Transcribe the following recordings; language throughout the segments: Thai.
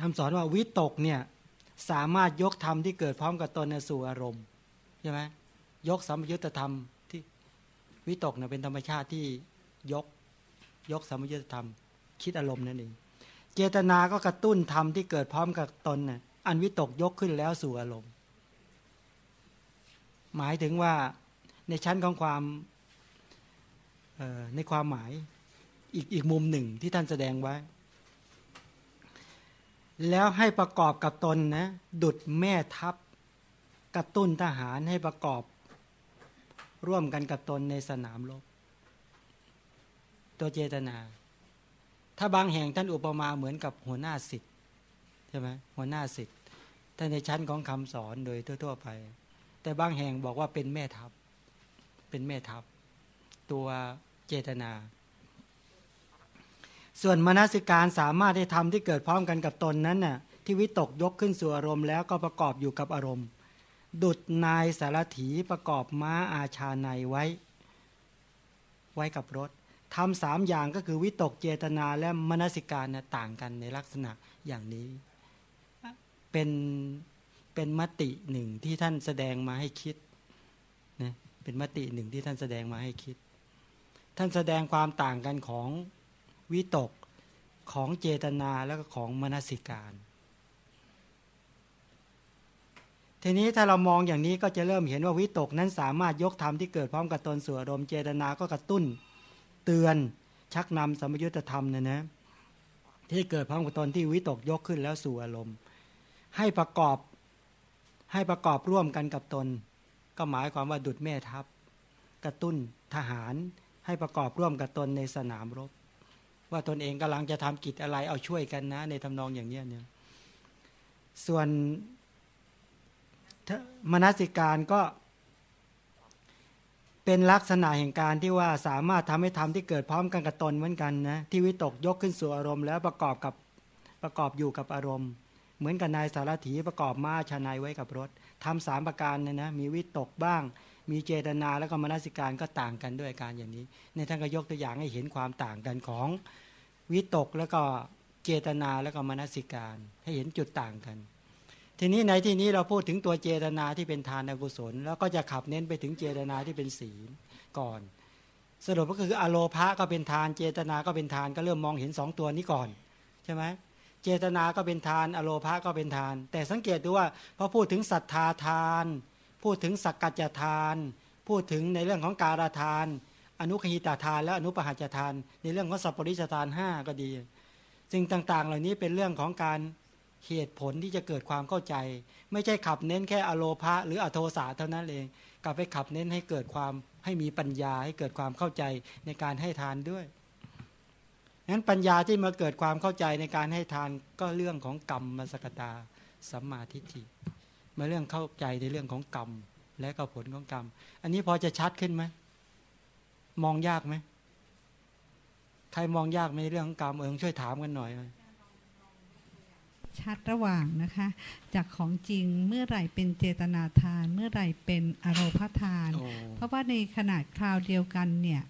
คำสอนว่าวิตกเนี่ยสามารถยกธรรมที่เกิดพร้อมกับตนสู่อารมณ์ใช่ไหมยกสัมยุญธรรมที่วิตกเนี่ยเป็นธรรมชาติที่ยกยกสัมยุญธรรม คิดอารมณ์นั่นเองเจตนาก็กระตุ้นธรรมที่เกิดพร้อมกับตนน่ะอันวิตกยกขึ้นแล้วสู่อารมณ์ หมายถึงว่าในชั้นของความในความหมายอีกอีกมุมหนึ่งที่ท่านแสดงไว้ แล้วให้ประกอบกับตนนะ ดุดแม่ทัพ กระตุ้นทหารให้ประกอบ ร่วมกันกับตนในสนามรบตัวเจตนา ถ้าบางแห่งท่านอุปมาเหมือนกับหัวหน้าสิทธิ์ใช่ไหมหัวหน้าสิทธิ์ถ้านในชั้นของคำสอนโดยทั่ว ๆ ไป แต่บางแห่งบอกว่าเป็นแม่ทัพ เป็นแม่ทัพ ตัวเจตนา ส่วนมนสิการสามารถได้ทำที่เกิดพร้อมกันกับตนนั้นน่ะที่วิตกยกขึ้นสู่อารมณ์แล้วก็ประกอบอยู่กับอารมณ์ ดุดนายสารถีประกอบม้าอาชาในไว้ ไว้กับรถทำสามอย่างก็คือวิตกเจตนาและมนสิการนะต่างกันในลักษณะอย่างนี้ เป็นเป็นมติหนึ่งที่ท่านแสดงมาให้คิดนะเป็นมติหนึ่งที่ท่านแสดงมาให้คิด ท่านแสดงความต่างกันของวิตก ของเจตนาแล้วก็ของมนสิการ ทีนี้ถ้าเรามองอย่างนี้ก็จะเริ่มเห็นว่าวิตกนั้นสามารถยกธรรมที่เกิดพร้อมกับตนสู่อารมณ์เจตนาก็กระตุ้น เตือนชักนำสมยุตธรรมเนะนะที่เกิดพร้อมกับตนที่วิตกยกขึ้นแล้วสู่อารมณ์ ให้ประกอบให้ประกอบร่วมกันกับตน ก็หมายความว่าดุดแม่ทัพ กระตุ้นทหารให้ประกอบร่วมกับตนในสนามรบ ว่าตนเองกำลังจะทำกิจอะไร เอาช่วยกันนะ ในทำนองอย่างนี้เนี่ยส่วนมนสิการก็เป็นลักษณะแห่งการที่ว่าสามารถทำให้ทำที่เกิดพร้อมกันกับตนเหมือนกันนะที่วิตกยกขึ้นสู่อารมณ์ แล้วประกอบกับประกอบอยู่กับอารมณ์ เหมือนกับนายสารถีประกอบม้าชานายไว้กับรถทำสามประการเนี่ยนะมีวิตกบ้าง มีเจตนาแล้วก็มนสิการก็ต่างกันด้วยการอย่างนี้ในท่านก็ยกตัวอย่างให้เห็นความต่างกันของวิตกแล้วก็เจตนาแล้วก็มนสิการ ให้เห็นจุดต่างกัน ทีนี้ในที่นี้เราพูดถึงตัวเจตนาที่เป็นทานกุศล แล้วก็จะขับเน้นไปถึงเจตนาที่เป็นศีลก่อน สรุปก็คืออโลภะก็เป็นทาน เจตนาก็เป็นทานก็เริ่มมองเห็นสองตัวนี้ก่อนใช่ไหมเจตนาก็เป็นทาน อโลภะก็เป็นทาน แต่สังเกตดูว่าพอพูดถึงศรัทธาทาน พูดถึงสักกัจทาน พูดถึงในเรื่องของการทาน อนุคหิตาทาน และอนุปหัจทาน ในเรื่องของสัพปริชทานห้าก็ดีสิ่งต่างๆ เหล่านี้เป็นเรื่องของการเหตุผลที่จะเกิดความเข้าใจ ไม่ใช่ขับเน้นแค่อโลภะหรืออโทสาเท่านั้นเองกลับไปขับเน้นให้เกิดความให้มีปัญญาให้เกิดความเข้าใจในการให้ทานด้วยนั้นปัญญาที่มาเกิดความเข้าใจในการให้ทานก็เรื่องของกรรมมสกตาสัมมาทิฏฐิ มาเรื่องเข้าใจในเรื่องของกรรม และก็ผลของกรรม อันนี้พอจะชัดขึ้นไหมมองยากไหมใครมองยากไหมในเรื่องของกรรมเออช่วยถามกันหน่อยชัดระหว่างนะคะ จากของจริงเมื่อไหร่เป็นเจตนาทาน เมื่อไหร่เป็นอารมณ์ทาน เพราะว่าในขนาดคราวเดียวกันเนี่ย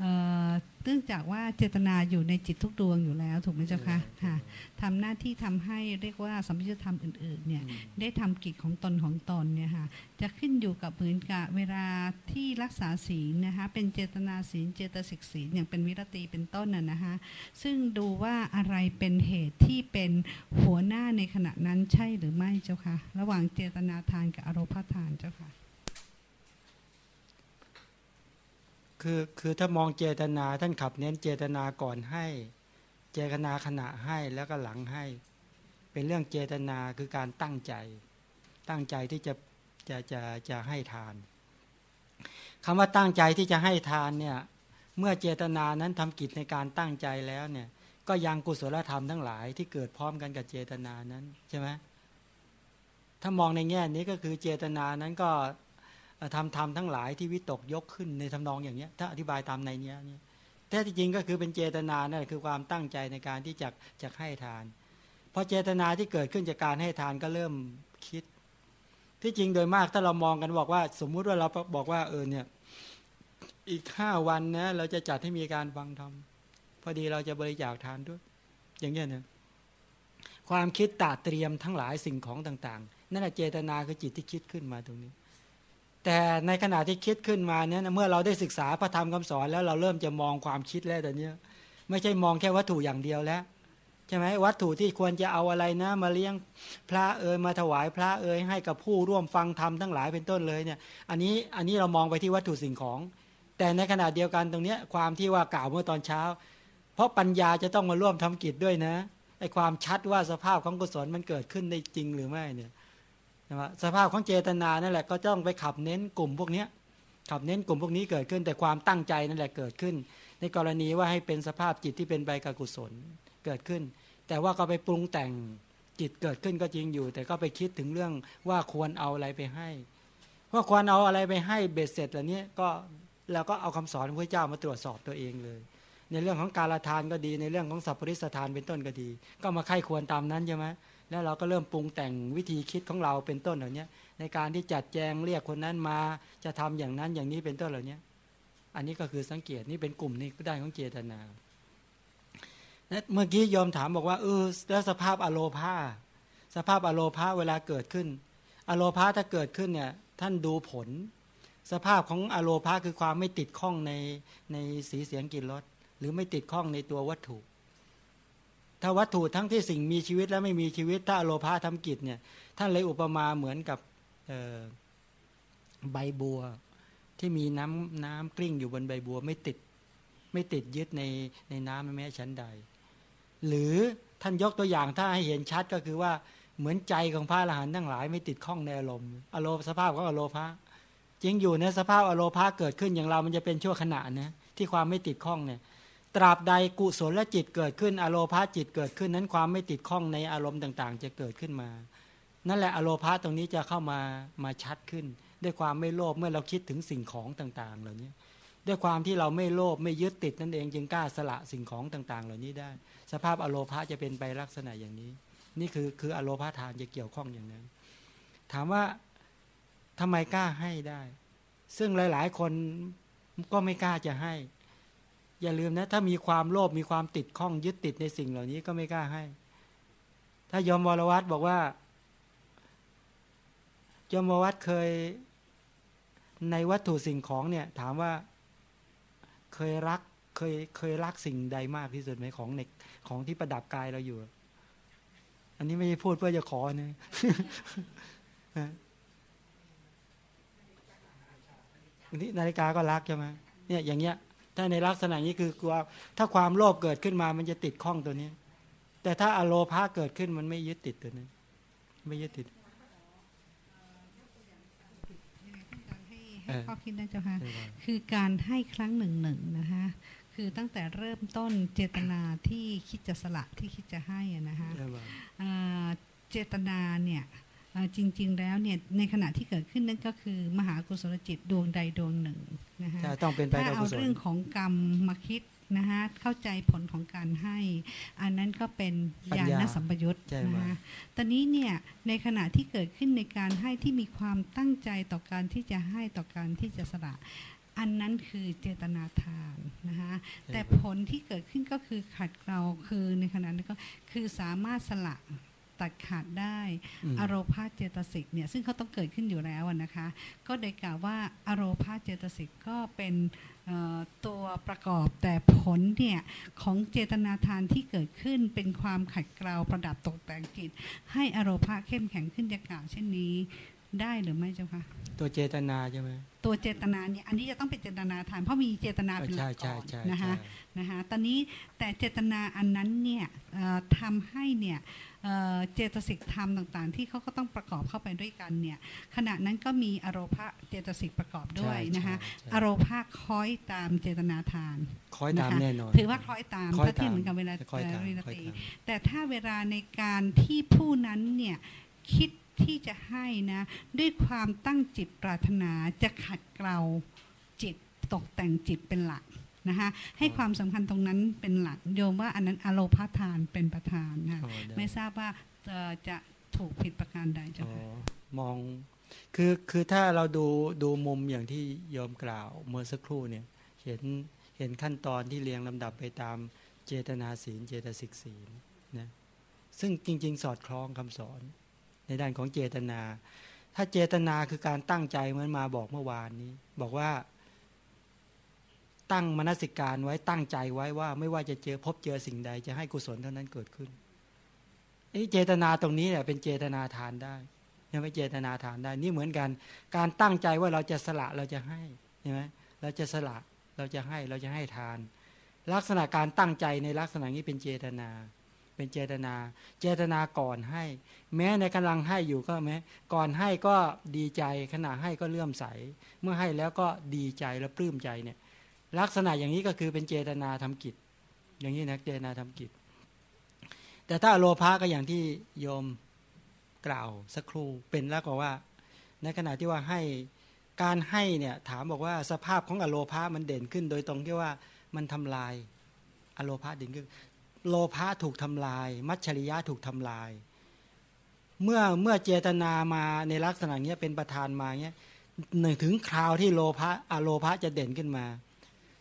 เนื่องจากว่าเจตนาอยู่ในจิตทุกดวงอยู่แล้วถูกไหมเจ้าคะค่ะทำหน้าที่ทำให้เรียกว่าสัมผัสธรรมอื่นๆเนี่ยได้ทำกิจของตนของตนเนี่ยค่ะจะขึ้นอยู่กับเหมือนกับเวลาที่รักษาศีลนะคะเป็นเจตนาศีลเจตสิกศีลอย่างเป็นวิรติเป็นต้นน่ะนะคะซึ่งดูว่าอะไรเป็นเหตุที่เป็นหัวหน้าในขณะนั้นใช่หรือไม่เจ้าคะระหว่างเจตนาทานกับอารมณ์ทานเจ้าค่ะ คือคือถ้ามองเจตนาท่านขับเน้นเจตนาก่อนให้ เจตนาขณะให้แล้วก็หลังให้ เป็นเรื่องเจตนาคือการตั้งใจ ตั้งใจที่จะจะจะจะให้ทานคำว่าตั้งใจที่จะให้ทานเนี่ยเมื่อเจตนานั้นทำกิจในการตั้งใจแล้วเนี่ยก็ยังกุศลธรรมทั้งหลายที่เกิดพร้อมกันกับเจตนานั้นใช่ไหมถ้ามองในแง่นี้ก็คือเจตนานั้นก็ ทำธรรมทั้งหลายที่วิตกยกขึ้นในทำนองอย่างนี้ถ้าอธิบายตามในนี้เนี่ยแท้ที่จริงก็คือเป็นเจตนานั่นคือความตั้งใจในการที่จะจะให้ทานพอเจตนาที่เกิดขึ้นจากการให้ทานก็เริ่มคิด ที่จริงโดยมากถ้าเรามองกันบอกว่า สมมุติว่าเราบอกว่าเออเนี่ยอีกห้าวันนะเราจะจัดให้มีการฟังธรรมพอดีเราจะบริจาคทานด้วย อย่างเงี้ยเนี่ยความคิดตาเตรียมทั้งหลายสิ่งของต่าง ๆ นั่นแหละเจตนาคือจิตที่คิดขึ้นมาตรงนี้ แต่ในขณะที่คิดขึ้นมาเนี่ยเมื่อเราได้ศึกษาพระธรรมคำสอนแล้วเราเริ่มจะมองความคิดแล้วแต่เนี้ยไม่ใช่มองแค่วัตถุอย่างเดียวแล้วใช่ไหมวัตถุที่ควรจะเอาอะไรนะ มาเลี้ยงพระเอยมาถวายพระเอยให้กับผู้ร่วมฟังธรรมทั้งหลายเป็นต้นเลยเนี่ยอันนี้อันนี้เรามองไปที่วัตถุสิ่งของ แต่ในขณะเดียวกันตรงเนี้ยความที่ว่ากล่าวเมื่อตอนเช้า เพราะปัญญาจะต้องมาร่วมทำกิจด้วยนะไอ้ความชัดว่าสภาพของกุศลมันเกิดขึ้นได้จริงหรือไม่เนี่ย นะสภาพของเจตนานั่นแหละก็ต้องไปขับเน้นกลุ่มพวกนี้ขับเน้นกลุ่มพวกนี้เกิดขึ้นแต่ความตั้งใจนั่นแหละเกิดขึ้น ในกรณีว่าให้เป็นสภาพจิตที่เป็นใบกับกุศลเกิดขึ้น แต่ว่าก็ไปปรุงแต่งจิตเกิดขึ้นก็จริงอยู่ แต่ก็ไปคิดถึงเรื่องว่าควรเอาอะไรไปให้ว่าควรเอาอะไรไปให้เบ็ดเสร็จเหล่านี้ก็เราก็เอาคำสอนพระเจ้ามาตรวจสอบตัวเองเลย ในเรื่องของการละทานก็ดีในเรื่องของสัพปริสทานเป็นต้นก็ดี ก็มาไข้ควรตามนั้นใช่ไหม แล้วเราก็เริ่มปรุงแต่งวิธีคิดของเราเป็นต้นเหล่านี้ในการที่จัดแจงเรียกคนนั้นมาจะทำอย่างนั้นอย่างนี้เป็นต้นเหล่านี้อันนี้ก็คือสังเกตนี่เป็นกลุ่มนี้ก็ได้ของเจตนาเมื่อกี้ยอมถามบอกว่าเออแล้วสภาพอโลภาสภาพอโลภาเวลาเกิดขึ้น อโลภาถ้าเกิดขึ้นเนี่ยท่านดูผล สภาพของอโลภาคือความไม่ติดข้องในในสีเสียงกลิ่นรสหรือไม่ติดข้องในตัววัตถุ ถ้าวัตถุทั้งที่สิ่งมีชีวิตและไม่มีชีวิต ถ้าอโลภาทำกิจเนี่ย ท่านเลยอุปมาเหมือนกับใบบัว ที่มีน้ำน้ำกลิ้งอยู่บนใบบัวไม่ติด ไม่ติดยึดในในน้ำแม้ชั้นใด หรือท่านยกตัวอย่างถ้าให้เห็นชัดก็คือว่าเหมือนใจของพระอรหันต์ทั้งหลาย ไม่ติดข้องในอารมณ์อารมณ์สภาพของอโลภะจริงอยู่ในสภาพอโลภะเกิดขึ้นอย่างเรามันจะเป็นชั่วขณะนะที่ความไม่ติดข้องเนี่ย ตราบใดกุศลและจิตเกิดขึ้น อโลภาจิตเกิดขึ้นนั้นความไม่ติดข้องในอารมณ์ต่าง ๆ จะเกิดขึ้นมา นั่นแหละอโลภาตรงนี้จะเข้ามามาชัดขึ้น ด้วยความไม่โลภเมื่อเราคิดถึงสิ่งของต่าง ๆ เหล่านี้ด้วยความที่เราไม่โลภไม่ยึดติดนั่นเองจึงกล้าสละสิ่งของต่าง ๆ เหล่านี้ได้ สภาพอโลภาจะเป็นไปลักษณะอย่างนี้ นี่คือคืออโลภาทานจะเกี่ยวข้องอย่างนั้น ถามว่าทำไมกล้าให้ได้ ซึ่งหลาย ๆ คนก็ไม่กล้าจะให้ อย่าลืมนะ ถ้ามีความโลภมีความติดข้องยึดติดในสิ่งเหล่านี้ก็ไม่กล้าให้ ถ้ายอมวรวัตบอกว่ายมวรวัตเคยในวัตถุสิ่งของเนี่ย ถามว่าเคยรักเคยเคยรักสิ่งใดมากที่สุดไหมของในของที่ประดับกายเราอยู่ อันนี้ไม่ใช่พูดเพื่อจะขอนะนี่นาฬิกาก็รักใช่ไหมเนี่ยอย่างเงี้ย ถ้าในลักษณะนี้คือกลัวถ้าความโลภเกิดขึ้นมามันจะติดข้องตัวนี้ แต่ถ้าอโลภาเกิดขึ้นมันไม่ยึดติดตัวนั้น ไม่ยึดติดข้อคิดนะเจ้าค่ะคือการให้ครั้งหนึ่งหนึ่งนะคะคือตั้งแต่เริ่มต้นเจตนาที่คิดจะสละที่คิดจะให้นะคะเจตนาเนี่ย จริง ๆ แล้วเนี่ยในขณะที่เกิดขึ้นนั่นก็คือ มหากุศลจิตดวงใดดวงหนึ่งนะคะต้องเป็นไปถ้าเอาเรื่องของกรรมมาคิดนะคะเข้าใจผลของการให้ อันนั้นก็เป็นญาณสัมปยุตนะคะตอนนี้เนี่ยในขณะที่เกิดขึ้นในการให้ที่มีความตั้งใจต่อการที่จะให้ต่อการที่จะสละอันนั้นคือเจตนาทานนะคะแต่ผลที่เกิดขึ้นก็คือขัดเกลาคือในขณะนั้นก็คือสามารถสละ ตัดขาดได้อโรพาเจตสิกเนี่ยซึ่งเขาต้องเกิดขึ้นอยู่แล้วนะคะ ก็ได้กล่าวว่าอโรพาเจตสิกก็เป็นตัวประกอบแต่ผลเนี่ยของเจตนาทานที่เกิดขึ้นเป็นความขัดเกลาประดับตกแต่งจิต ให้อโรพาเข้มแข็งขึ้นจะกล่าวเช่นนี้ ได้หรือไม่เจ้าคะตัวเจตนาใช่ไหมตัวเจตนาเนี่ยอันนี้จะต้องเป็นเจตนาทานเพราะมีเจตนาเป็นหลักก่อนนะคะนะคะตอนนี้แต่เจตนาอันนั้นเนี่ยทำให้เนี่ยเจตสิกธรรมต่างๆ ที่เขาก็ต้องประกอบเข้าไปด้วยกันเนี่ยขณะนั้นก็มีอโรภะเจตสิกประกอบด้วยนะคะอโรภะคอยตามเจตนาทานคอยตามแน่นอนถือว่าคอยตามถ้าที่เหมือนกับเวลาเวลาตีแต่ถ้าเวลาในการที่ผู้นั้นเนี่ยคิด ที่จะให้นะ ด้วยความตั้งจิตปรารถนาจะขัดเกลาจิตตกแต่งจิตเป็นหลักนะคะให้ความสำคัญตรงนั้นเป็นหลักโยมว่าอันนั้นอโลพาทานเป็นประธานนะไม่ทราบว่าจะถูกผิดประการใดจ้ะมองคือคือถ้าเราดูดูมุมอย่างที่ยอมกล่าวเมื่อสักครู่เนี่ยเห็นเห็นขั้นตอนที่เรียงลำดับไปตามเจตนาศีลเจตสิกศีลนะซึ่งจริง ๆ สอดคล้องคำสอน ในด้านของเจตนา ถ้าเจตนาคือการตั้งใจเหมือนมาบอกเมื่อวานนี้ บอกว่า ตั้งมนสิการไว้ตั้งใจไว้ว่า ไม่ว่าจะเจอพบเจอสิ่งใด จะให้กุศลเท่านั้นเกิดขึ้นนี่เจตนาตรงนี้เนี่ยเป็นเจตนาทานได้ยังไม่เจตนาทานได้ นี่เหมือนกัน การตั้งใจว่าเราจะสละเราจะให้ใช่ไหมเราจะสละเราจะให้เราจะให้ทาน ลักษณะการตั้งใจในลักษณะนี้เป็นเจตนา เป็นเจตนา เจตนาก่อนให้ แม้ในกำลังให้อยู่ก็แม้ ก่อนให้ก็ดีใจขณะให้ก็เลื่อมใส เมื่อให้แล้วก็ดีใจและปลื้มใจเนี่ย ลักษณะอย่างนี้ก็คือเป็นเจตนาทำกิจ อย่างนี้นะเจตนาทำกิจ แต่ถ้าโลภะก็อย่างที่โยมกล่าวสักครู่เป็นแล้วก็ว่า ในขณะที่ว่าให้การให้เนี่ยถามบอกว่าสภาพของอโลภามันเด่นขึ้น โดยตรงที่ว่ามันทำลายอโลภาเด่นขึ้น โลภะถูกทำลาย มัชชริยะถูกทำลาย เมื่อเมื่อเจตนามาในลักษณะเนี้ยเป็นประธานมาเนี้ยหนึ่งถึงคราวที่โลภะอโลภะจะเด่นขึ้นมา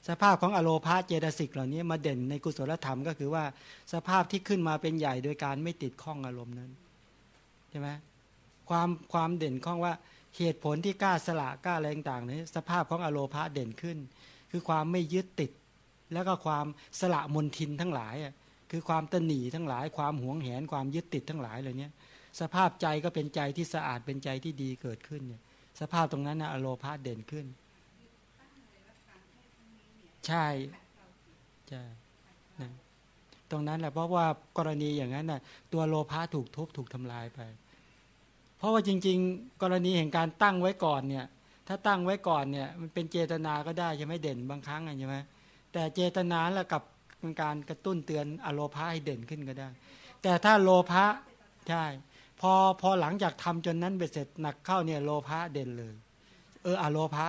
สภาพของอโลภะเจตสิกเหล่านี้มาเด่นในกุศลธรรมก็คือว่าสภาพที่ขึ้นมาเป็นใหญ่โดยการไม่ติดข้องอารมณ์นั้นใช่ไหมความความเด่นข้องว่าเหตุผลที่กล้าสละกล้าอะไรต่างๆนี้สภาพของอโลภะเด่นขึ้น คือความไม่ยึดติด แล้วก็ความสละมนทินทั้งหลาย คือความตนีทั้งหลายความหวงแหนความยึดติดทั้งหลายเหล่านี้สภาพใจก็เป็นใจที่สะอาดเป็นใจที่ดีเกิดขึ้นเนี่ยสภาพตรงนั้นนะอโลภะเด่นขึ้น ใช่ใช่นะตรงนั้นแหละเพราะว่ากรณีอย่างนั้นน่ะตัวโลภะถูกทุบถูกทำลายไป เพราะว่าจริง ๆ กรณีแห่งการตั้งไว้ก่อนเนี่ย ถ้าตั้งไว้ก่อนเนี่ย มันเป็นเจตนาก็ได้ใช่ไหมเด่นบางครั้งใช่ไหมแต่เจตนาแล้วกับ เป็นการกระตุ้นเตือนอโลภะให้เด่นขึ้นก็ได้ แต่ถ้าโลภะใช่พอพอหลังจากทำจนนั้นเบ็ดเสร็จหนักเข้าเนี่ยโลภะเด่นเลย เอออโลภะ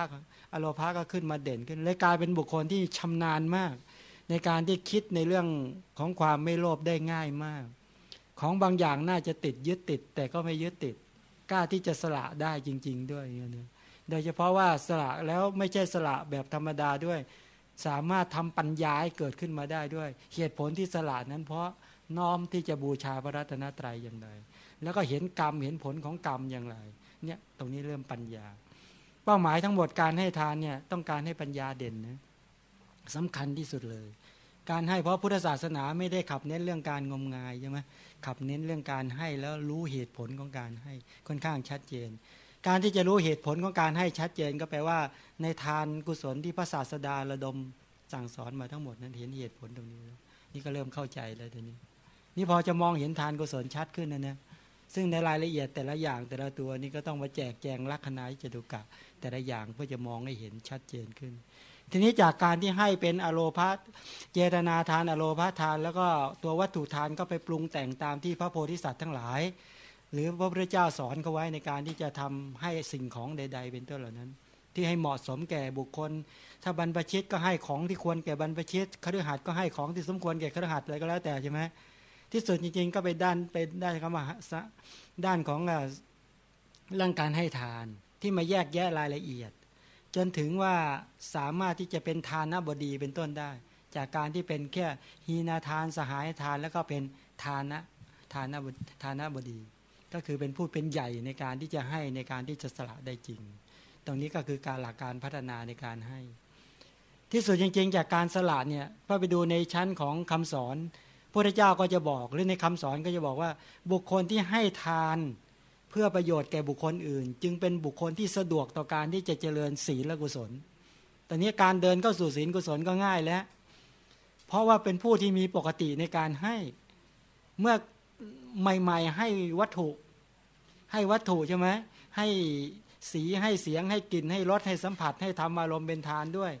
อโลภะก็ขึ้นมาเด่นขึ้นเลยกลายเป็นบุคคลที่ชำนาญมาก ในการที่คิดในเรื่องของความไม่โลภได้ง่ายมาก ของบางอย่างน่าจะติดยึดติด แต่ก็ไม่ยึดติดกล้าที่จะสละได้จริง ๆ ด้วยเนี่ยโดยเฉพาะว่าสละแล้วไม่ใช่สละแบบธรรมดาด้วย สามารถทำปัญญาให้เกิดขึ้นมาได้ด้วย เหตุผลที่สละนั้น เพราะน้อมที่จะบูชาพระรัตนตรัยอย่างไร แล้วก็เห็นกรรมเห็นผลของกรรมอย่างไรเนี่ยตรงนี้เริ่มปัญญา เป้าหมายทั้งหมดการให้ทานเนี่ยต้องการให้ปัญญาเด่นนะสำคัญที่สุดเลย การให้เพราะพุทธศาสนาไม่ได้ขับเน้นเรื่องการงมงายใช่ไหมขับเน้นเรื่องการให้แล้วรู้เหตุผลของการให้ค่อนข้างชัดเจน การที่จะรู้เหตุผลของการให้ชัดเจนก็แปลว่า ในทานกุศลที่พระศาสดาระดมสั่งสอนมาทั้งหมดนั้นเห็นเหตุผลตรงนี้นี่ก็เริ่มเข้าใจแล้วทีนี้ นี่พอจะมองเห็นทานกุศลชัดขึ้นนะเนี่ยซึ่งในรายละเอียดแต่ละอย่างแต่ละตัวนี่ก็ต้องมาแจกแจงลักษณะจตุกะ แต่ละอย่างเพื่อจะมองให้เห็นชัดเจนขึ้น ทีนี้จากการที่ให้เป็นอโลพาเจตนาทานอโลพาทาน แล้วก็ตัววัตถุทานก็ไปปรุงแต่งตามที่พระโพธิสัตว์ทั้งหลาย หรือพระพุทธเจ้าสอนเขาไว้ในการที่จะทำให้สิ่งของใด ๆ เป็นต้นเหล่านั้น ที่ให้เหมาะสมแก่บุคคล ถ้าบรรพชิตก็ให้ของที่ควรแก่บรรพชิตคฤหัสถ์ก็ให้ของที่สมควรแก่คฤหัสถ์อะไรก็แล้วแต่ใช่ไหมที่สุดจริงๆ ก็ไปด้านไปด้านคำว่าด้านของเรื่องการให้ทานที่มาแยกแยะรายละเอียด จนถึงว่าสามารถที่จะเป็นทานบดีเป็นต้นได้ จากการที่เป็นแค่ฮีนาทานสหายทานแล้วก็เป็นทานะทานบทานบดี ก็คือเป็นผู้เป็นใหญ่ในการที่จะให้ในการที่จะสละได้จริง ตรงนี้ก็คือการหลักการพัฒนาในการให้ ที่สุดจริง ๆ จากการสละเนี่ยพอไปดูในชั้นของคำสอนพระเจ้าก็จะบอกหรือในคำสอนก็จะบอกว่า บุคคลที่ให้ทานเพื่อประโยชน์แก่บุคคลอื่น จึงเป็นบุคคลที่สะดวกต่อการที่จะเจริญศีลและกุศลตอนนี้การเดินเข้าสู่ศีลกุศลก็ง่ายแล้ว เพราะว่าเป็นผู้ที่มีปกติในการให้ เมื่อ ใหม่ ๆ ให้วัตถุ ให้วัตถุใช่ไหมให้สีให้เสียงให้กลิ่นให้รสให้สัมผัส ให้ทำอารมณ์เป็นทานด้วย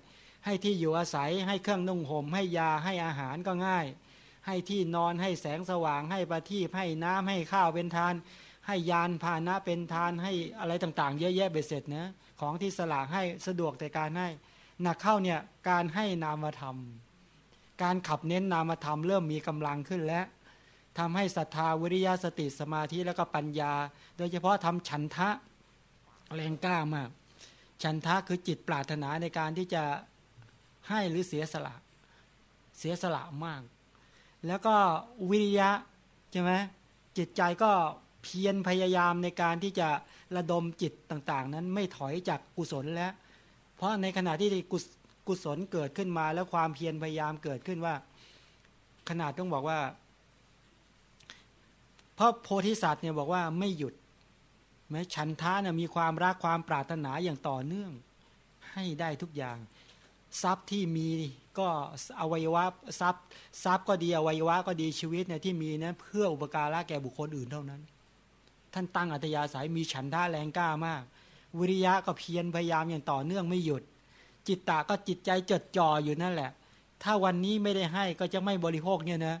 ให้ที่อยู่อาศัยให้เครื่องนุ่งห่มให้ยาให้อาหารก็ง่าย ให้ที่นอนให้แสงสว่าง ให้ประทีปให้น้ำให้ข้าวเป็นทาน ให้ยานพานะเป็นทานให้อะไรต่างๆ เยอะแยะเบ็ดเสร็จนะของที่สละให้สะดวกแต่การให้หนักเข้าเนี่ยการให้นามธรรม การขับเน้นนามธรรมเริ่มมีกำลังขึ้นและ ทำให้ศรัทธาวิริยะสติสมาธิแล้วก็ปัญญา โดยเฉพาะทำฉันทะแรงกล้ามาก ฉันทะคือจิตปรารถนาในการที่จะให้หรือเสียสละเสียสละมาก แล้วก็วิริยะใช่ไหมจิตใจก็เพียรพยายามในการที่จะระดมจิตต่าง ๆ นั้นไม่ถอยจากกุศลแล้ว เพราะในขณะที่กุศกุศลเกิดขึ้นมาแล้วความเพียรพยายามเกิดขึ้นว่า ขนาดต้องบอกว่า เพราะโพธิสัตว์เนี่ยบอกว่าไม่หยุดแม้ฉันทะเนี่ยมีความรักความปรารถนาอย่างต่อเนื่อง ให้ได้ทุกอย่าง ทรัพย์ที่มีก็อวัยวะทรัพย์ทรัพย์ก็ดีอวัยวะก็ดีชีวิตเนี่ยที่มีนะเพื่ออุปการะแก่บุคคลอื่นเท่านั้น ท่านตั้งอัตยาสายมีฉันท่าแรงกล้ามาก วิริยะก็เพียรพยายามอย่างต่อเนื่องไม่หยุด จิตตะก็จิตใจจดจ่ออยู่นั่นแหละ ถ้าวันนี้ไม่ได้ให้ก็จะไม่บริโภคเนี่ยนะ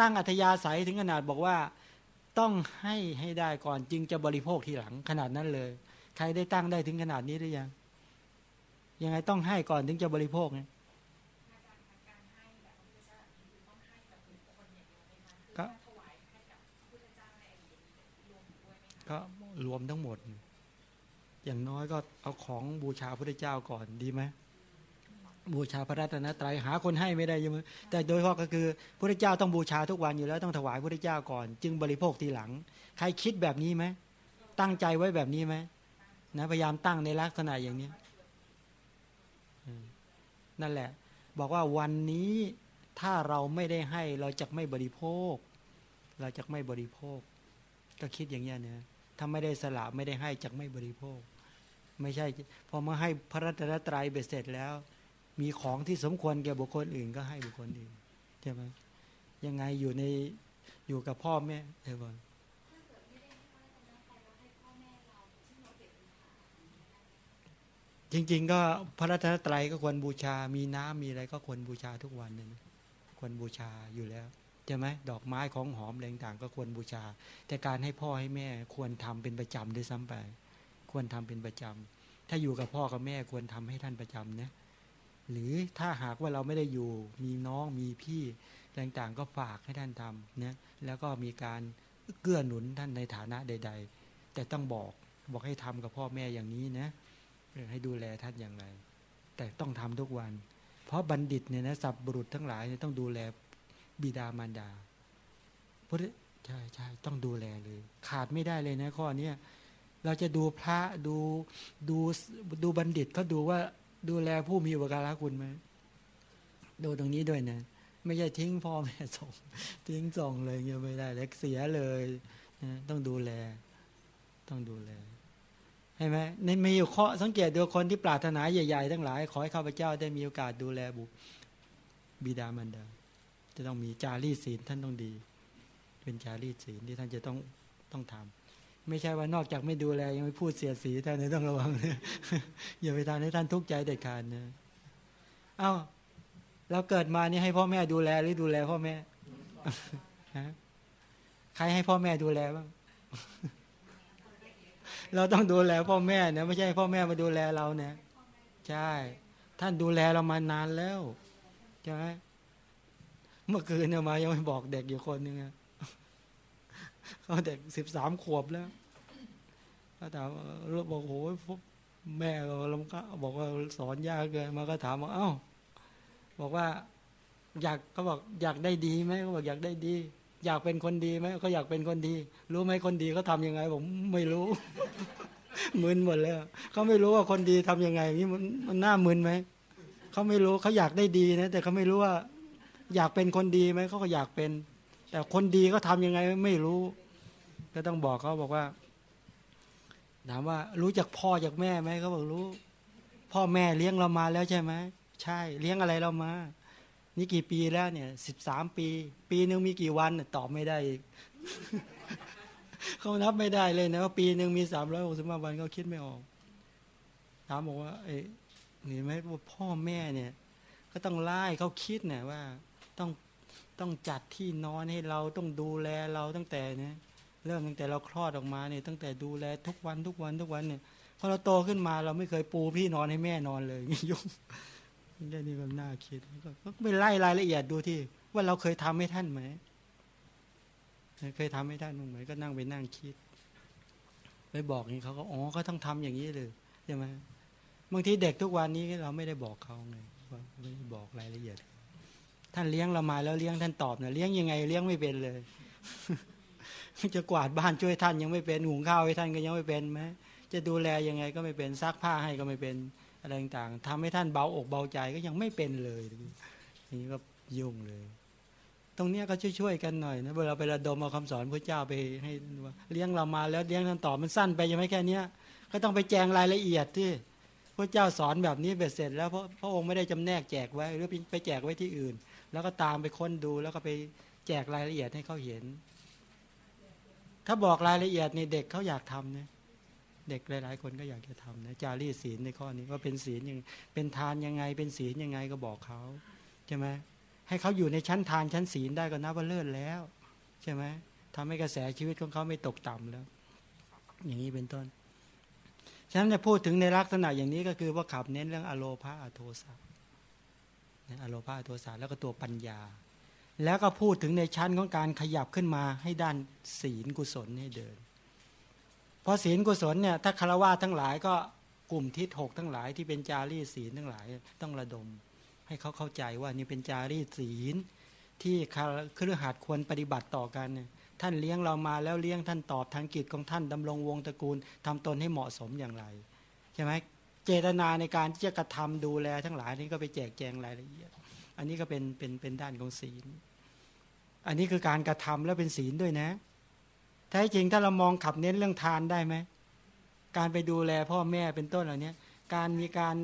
ตั้งอัธยาศัยถึงขนาดบอกว่าต้องให้ให้ได้ก่อนจึงจะบริโภคทีหลังขนาดนั้นเลย ใครได้ตั้งได้ถึงขนาดนี้หรือยัง ยังไงต้องให้ก่อนถึงจะบริโภคเนี่ยก็ก็รวมทั้งหมด อย่างน้อยก็เอาของบูชาพระเจ้าก่อนดีไหม บูชาพระรัตนตรัยหาคนให้ไม่ได้ยังแต่โดยเฉพาะก็คือพระเจ้าต้องบูชาทุกวันอยู่แล้วต้องถวายพระเจ้าก่อน จึงบริโภคทีหลัง ใครคิดแบบนี้ไหมตั้งใจไว้แบบนี้ไหมนะพยายามตั้งในลักษณะอย่างนี้นั่นแหละ บอกว่าวันนี้ถ้าเราไม่ได้ให้เราจะไม่บริโภค เราจะไม่บริโภค ก็คิดอย่างนี้นะถ้าไม่ได้สละไม่ได้ให้จะไม่บริโภค ไม่ใช่ พอมาให้พระรัตนตรัยเบ็ดเสร็จแล้ว มีของที่สมควรแก่บุคคลอื่นก็ให้บุคคลอื่นใช่ไหมยังไงอยู่ในอยู่กับพ่อแม่เออบอกจริง ๆ ก็พระรัตนตรัยก็ควรบูชา มีน้ำมีอะไรก็ควรบูชาทุกวันเนี่ยควรบูชาอยู่แล้วใช่ไหมดอกไม้ของหอมอะไรต่างๆก็ควรบูชา แต่การให้พ่อให้แม่ควรทำเป็นประจำด้วยซ้ำไป ควรทำเป็นประจำถ้าอยู่กับพ่อกับแม่ควรทำให้ท่านประจำนะ หรือถ้าหากว่าเราไม่ได้อยู่ มีน้องมีพี่ต่างๆก็ฝากให้ท่านทำนะแล้วก็มีการเกื้อหนุนท่านในฐานะใด ๆ แต่ต้องบอกบอกให้ทำกับพ่อแม่อย่างนี้นะให้ดูแลท่านอย่างไร แต่ต้องทำทุกวัน เพราะบัณฑิตเนี่ยนะสับบุรุษทั้งหลายเนี่ยต้องดูแลบิดามารดาพระใช่ใช่ต้องดูแลเลย ขาดไม่ได้เลยนะข้อเนี้ยเราจะดูพระดูดูดูบัณฑิตเขาดูว่า ดูแลผู้มีอุปการะคุณไหมดูตรงนี้ด้วยนะไม่ใช่ทิ้งพ่อแม่ส่งทิ้งส่งเลยเงี้ยไม่ได้แล้วเสียเลยนะต้องดูแล ต้องดูแลใช่ไหมในมีอยู่ข้อสังเกตดูคนที่ปรารถนาใหญ่ๆทั้งหลาย ขอให้ข้าพเจ้าได้มีโอกาสดูแลบุบิดามารดาจะต้องมีจารีศีลท่านต้องดี เป็นจารีศีลที่ท่านจะต้องต้องทำ ไม่ใช่ว่านอกจากไม่ดูแลยังไม่พูดเสียสีท่านต้องระวังนะอย่าไปทำให้ท่านทุกข์ใจเด็ดขาดนะเอ้าเราเกิดมานี่ให้พ่อแม่ดูแลหรือดูแลพ่อแม่ใครให้พ่อแม่ดูแลบ้างเราต้องดูแลพ่อแม่เนี่ยไม่ใช่พ่อแม่มาดูแลเราเนี่ย ใช่ ท่านดูแลเรามานานแล้วใช่ไหมเมื่อคืนเนี่ยมายังไม่บอกเด็กอยู่คนหนึ่ง เขาเด็กสิบสามขวบแล้วก็ถามบอกโอ้ยแม่ก็ลำก็บอกว่าสอนยากเกินมาก็ถามว่าเอ้า บอกว่า อยากก็บอกอยากได้ดีไหมก็บอกอยากได้ดี อยากเป็นคนดีไหมก็อยากเป็นคนดี รู้ไหมคนดีเขาทำยังไง ผมไม่รู้มึนหมดแล้วเขาไม่รู้ว่าคนดีทํำยังไงนี่มันมันน่ามึนไหมเขาไม่รู้เขาอยากได้ดีนะ แต่เขาไม่รู้ว่า อยากเป็นคนดีไหมเขาก็อยากเป็น แต่คนดีเขาทายังไงไม่รู้ ก็ต้องบอกเขาบอกว่าถามว่ารู้จักพ่อจากแม่ไหมเขาบอกรู้ พ่อแม่เลี้ยงเรามาแล้วใช่ไหมใช่เลี้ยงอะไรเรามา นี่กี่ปีแล้วเนี่ยสิบสามปี ปีหนึ่งมีกี่วันตอบไม่ได้เขานับไม่ได้เลยนะว่าปีหนึ่งมีสามร้อยหกสิบห้าวันเขาคิดไม่ออก ถามบอกว่าเอ้เห็นไหมว่าพ่อแม่เนี่ย ก็ต้องไล่เขาคิดเนี่ยว่าต้องต้องจัดที่นอนให้เราต้องดูแลเราตั้งแต่เนี่ย เริ่มตั้งแต่เราคลอดออกมาเนี่ยตั้งแต่ดูแลทุกวันทุกวันทุกวันเนี่ยพอเราโตขึ้นมาเราไม่เคยปูพี่นอนให้แม่นอนเลยยุ่งนี่นี่ก็น่าคิดก็ไปไล่รายละเอียดดูที่ ว่าเราเคยทำให้ท่านไหมเคยทำให้ท่านบ้างไหมก็นั่งไปนั่งคิด ไปบอกนี่เขาก็อ๋อเขาต้องทำอย่างนี้เลยใช่ไหมบางทีเด็กทุกวันนี้เราไม่ได้บอกเขาไงไม่ได้บอกรายละเอียด ท่านเลี้ยงเรามาแล้วเลี้ยงท่านตอบเนะเลี้ยงยังไง เลี้ยงไม่เป็นเลย จะกวาดบ้านช่วยท่านยังไม่เป็นหุงข้าวให้ท่านก็ยังไม่เป็นไหมจะดูแลยังไงก็ไม่เป็นซักผ้าให้ก็ไม่เป็นอะไรต่างๆทำให้ท่านเบาอกเบาใจก็ยังไม่เป็นเลยอย่างนี้ก็ยุ่งเลย ตรงเนี้ก็ช่วยๆกันหน่อยนะเวลาไประดมเอาคำสอนพระเจ้าไปให้เลี้ยงเรามาแล้วเลี้ยงท่านตอมันสั้นไปยังไม่แค่เนี้ยก็ต้องไปแจงรายละเอียดที่พระเจ้าสอนแบบนี้เบ็ดเสร็จ แล้วพระพระองค์ไม่ได้จำแนกแจกไว้หรือไปแจกไว้ที่อื่น แล้วก็ตามไปค้นดูแล้วก็ไปแจกรายละเอียดให้เขาเห็น ถ้าบอกรายละเอียดนี่เด็กเขาอยากทำนะเด็กหลายๆ คนก็อยากจะทำนะจารีศีลในข้อนี้ว่าเป็นศีลยังเป็นทานยังไง เป็นศีลยังไงก็บอกเขาใช่ไหมให้เขาอยู่ในชั้นทานชั้นศีลได้ก็นับว่าเลิศแล้ว ใช่ไหมทำให้กระแสชีวิตของเขาไม่ตกต่ำแล้ว อย่างนี้เป็นต้น ฉะนั้นจะพูดถึงในลักษณะอย่างนี้ก็คือว่าขับเน้นเรื่องอโลภาอโทสะอโลภาอโทสะแล้วก็ตัวปัญญา แล้วก็พูดถึงในชั้นของการขยับขึ้นมาให้ด้านศีลกุศลให้เดิน เพราะศีลกุศลเนี่ยถ้าคารวะทั้งหลายก็กลุ่มทิศหกทั้งหลายที่เป็นจารีศีลทั้งหลายต้องระดม ให้เขาเข้าใจว่านี่เป็นจารีศีลที่ครือหัดควรปฏิบัติต่อกันเนี่ยท่านเลี้ยงเรามาแล้วเลี้ยงท่านตอบทางกิจของท่านดำรงวงตระกูลทำตนให้เหมาะสมอย่างไรใช่ไหมเจตนาในการที่จะกระทำดูแลทั้งหลายนี่ก็ไปแจกแจงรายละเอียด อันนี้ก็เป็นเป็นเป็นด้านของศีล อันนี้คือการกระทำแล้วเป็นศีลด้วยนะแท้จริงถ้าเรามองขับเน้นเรื่องทานได้ไหมการไปดูแลพ่อแม่เป็นต้นเหล่านี้การมีการ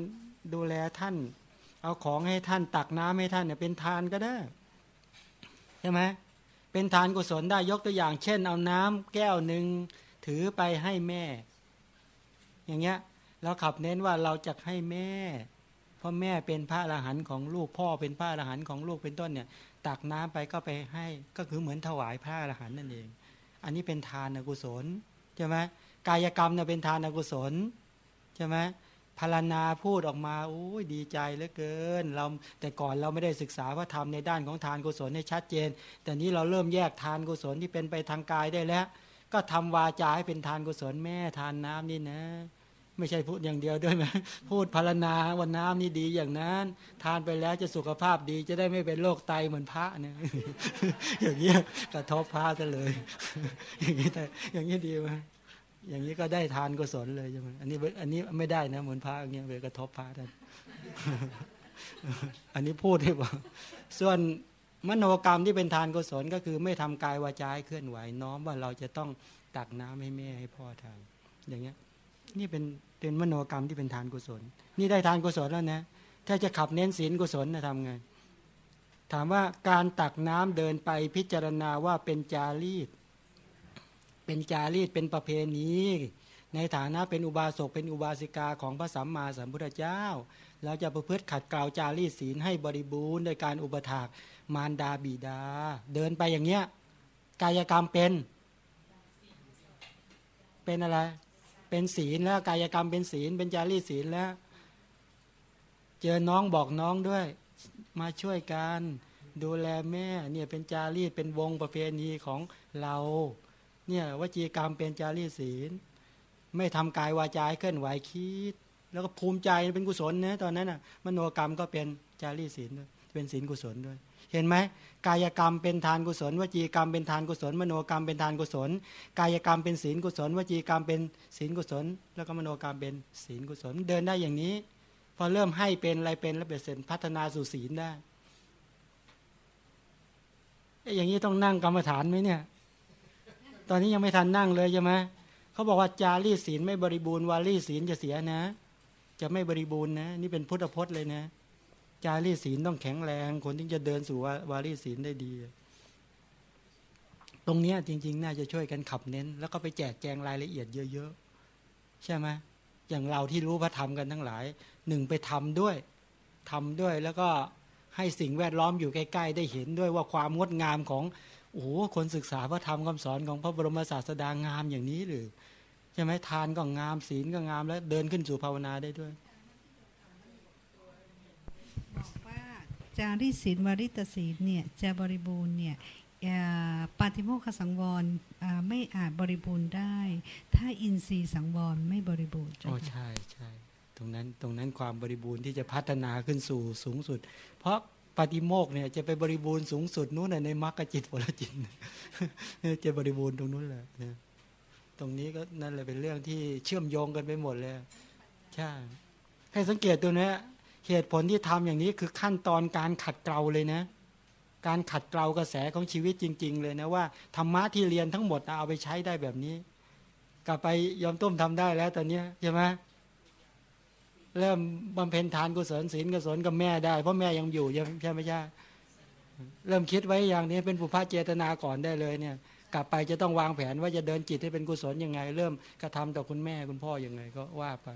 ดูแลท่าน เอาของให้ท่านตักน้ำให้ท่านเนี่ยเป็นทานก็ได้ใช่ไหมเป็นทานกุศลได้ยกตัวอย่าง เช่น เอาน้ำแก้วหนึ่งถือไปให้แม่ อย่างเงี้ยเราขับเน้นว่าเราจะให้แม่ พราะแม่เป็นพระอรหันต์ของลูกพ่อเป็นพระอรหันต์ของลูกเป็นต้นเนี่ยตักน้ำไปก็ไปให้ก็คือเหมือนถวายพระอรหันต์นั่นเอง อันนี้เป็นทานกุศลใช่ไหมกายกรรมเนี่ยเป็นทานกุศลใช่ไหมพารณาพูดออกมาโอ้ยดีใจเหลือเกิน เราแต่ก่อนเราไม่ได้ศึกษาพระธรรมในด้านของทานกุศลให้ชัดเจน แต่นี้เราเริ่มแยกทานกุศลที่เป็นไปทางกายได้แล้ว ก็ทำวาจาให้เป็นทานกุศลแม่ทานน้ำนี่นะ ไม่ใช่พูดอย่างเดียวด้วยไหมพูดพารณาวันน้ำนี่ดีอย่างนั้น ทานไปแล้วจะสุขภาพดีจะได้ไม่เป็นโรคไตเหมือนพระเนี่ยอย่างนี้ยกระทบพระซะเลย อย่างนี้แต่อย่างนี้ดีไหมอย่างนี้ก็ได้ทานกุศลเลยใช่ไหมอันนี้อันนี้ไม่ได้นะเหมือนพระอย่างเงี้ยไปกระทบพระท่านอันนี้พูดให้ว่าส่วนมโนกรรมที่เป็นทานกุศลก็คือไม่ทำกายวาจาเคลื่อนไหวน้อมว่าเราจะต้องตักน้ำให้แม่ให้พ่อทานอย่างเงี้ย นี่เป็นเป็นมโนกรรมที่เป็นทานกุศล นี่ได้ทานกุศลแล้วนะ ถ้าจะขับเน้นศีลกุศลนะทำไง ถามว่าการตักน้ำเดินไปพิจารณาว่าเป็นจารีต เป็นจารีตเป็นประเพณี ในฐานะเป็นอุบาสกเป็นอุบาสิกาของพระสัมมาสัมพุทธเจ้า เราจะประพฤติขัดเกลาจารีตศีลให้บริบูรณ์โดยการอุปถากมารดาบิดา เดินไปอย่างเนี้ยกายกรรมเป็น เป็นอะไร เป็นศีลแล้ว กายกรรมเป็นศีลเป็นจารีศีลแล้ว เจอน้องบอกน้องด้วย มาช่วยกันดูแลแม่เนี่ยเป็นจารีตเป็นวงประเพณีของเราเนี่ยวจีกรรมเป็นจารีศีล ไม่ทำกายวาจาเคลื่อนไหวคิด แล้วก็ภูมิใจเป็นกุศลนะตอนนั้นอะมโนกรรมก็เป็นจารีศีลด้วยเป็นศีลกุศลด้วย เห็นไหมกายกรรมเป็นทานกุศลวจีกรรมเป็นทานกุศล มโนกรรมเป็นทานกุศล กายกรรมเป็นศีลกุศล วจีกรรมเป็นศีลกุศล แล้วก็มโนกรรมเป็นศีลกุศล เดินได้อย่างนี้ พอเริ่มให้เป็นอะไรเป็นแล้วเป็นเสร็จพัฒนาสู่ศีลได้อย่างนี้ต้องนั่งกรรมฐานไหมเนี่ย ตอนนี้ยังไม่ทันนั่งเลยใช่ไหมเขาบอกว่าจารีศีลไม่บริบูรณ์วารีศีลจะเสียนะ จะไม่บริบูรณ์นะ นี่เป็นพุทธพจน์เลยนะ จารีศีลต้องแข็งแรง คนที่จะเดินสู่วารีศีลได้ดี ตรงนี้จริง ๆ น่าจะช่วยกันขับเน้น แล้วก็ไปแจกแจงรายละเอียดเยอะๆ ใช่ไหมอย่างเราที่รู้พระธรรมกันทั้งหลายหนึ่งไปทำด้วยทำด้วยแล้วก็ให้สิ่งแวดล้อมอยู่ใกล้ ๆ ได้เห็นด้วยว่าความงดงามของโอ้โหคนศึกษาพระธรรมคำสอนของพระบรมศาสดางามอย่างนี้หรือใช่ไหมทานก็งามศีลก็งามแล้วเดินขึ้นสู่ภาวนาได้ด้วยบอกว่า จารีศีลวาริตศีลเนี่ยจะบริบูรณ์เนี่ยปาฏิโมกขสังวรไม่อาจบริบูรณ์ได้ ถ้าอินทรีย์สังวรไม่บริบูรณ์โอ้ใช่ใช่ตรงนั้นตรงนั้นความบริบูรณ์ที่จะพัฒนาขึ้นสู่สูงสุด เพราะปาฏิโมกข์เนี่ยจะไปบริบูรณ์สูงสุดนู้นน่ะในมรรคจิตผลจิตจะบริบูรณ์ตรงนู้นแหละนะตรงนี้ก็นั่นแหละเป็นเรื่องที่เชื่อมโยงกันไปหมดเลยใช่ให้สังเกตตัวเนี้ย เหตุผลที่ทำอย่างนี้คือขั้นตอนการขัดเกลาเลยนะ การขัดเกลากระแสของชีวิตจริง ๆ เลยนะว่าธรรมะที่เรียนทั้งหมดเอาไปใช้ได้แบบนี้ กลับไปยอมต้มทำได้แล้วตอนนี้ใช่ไหมเริ่มบำเพ็ญทานกุศลศีลกุศลกับแม่ได้ เพราะแม่ยังอยู่ยังใช่ไหมใช่เริ่มคิดไว้อย่างนี้เป็นปุพพะเจตนาก่อนได้เลยเนี่ย กลับไปจะต้องวางแผนว่าจะเดินจิตให้เป็นกุศลยังไง เริ่มกระทำต่อคุณแม่คุณพ่อยังไงก็ว่าไป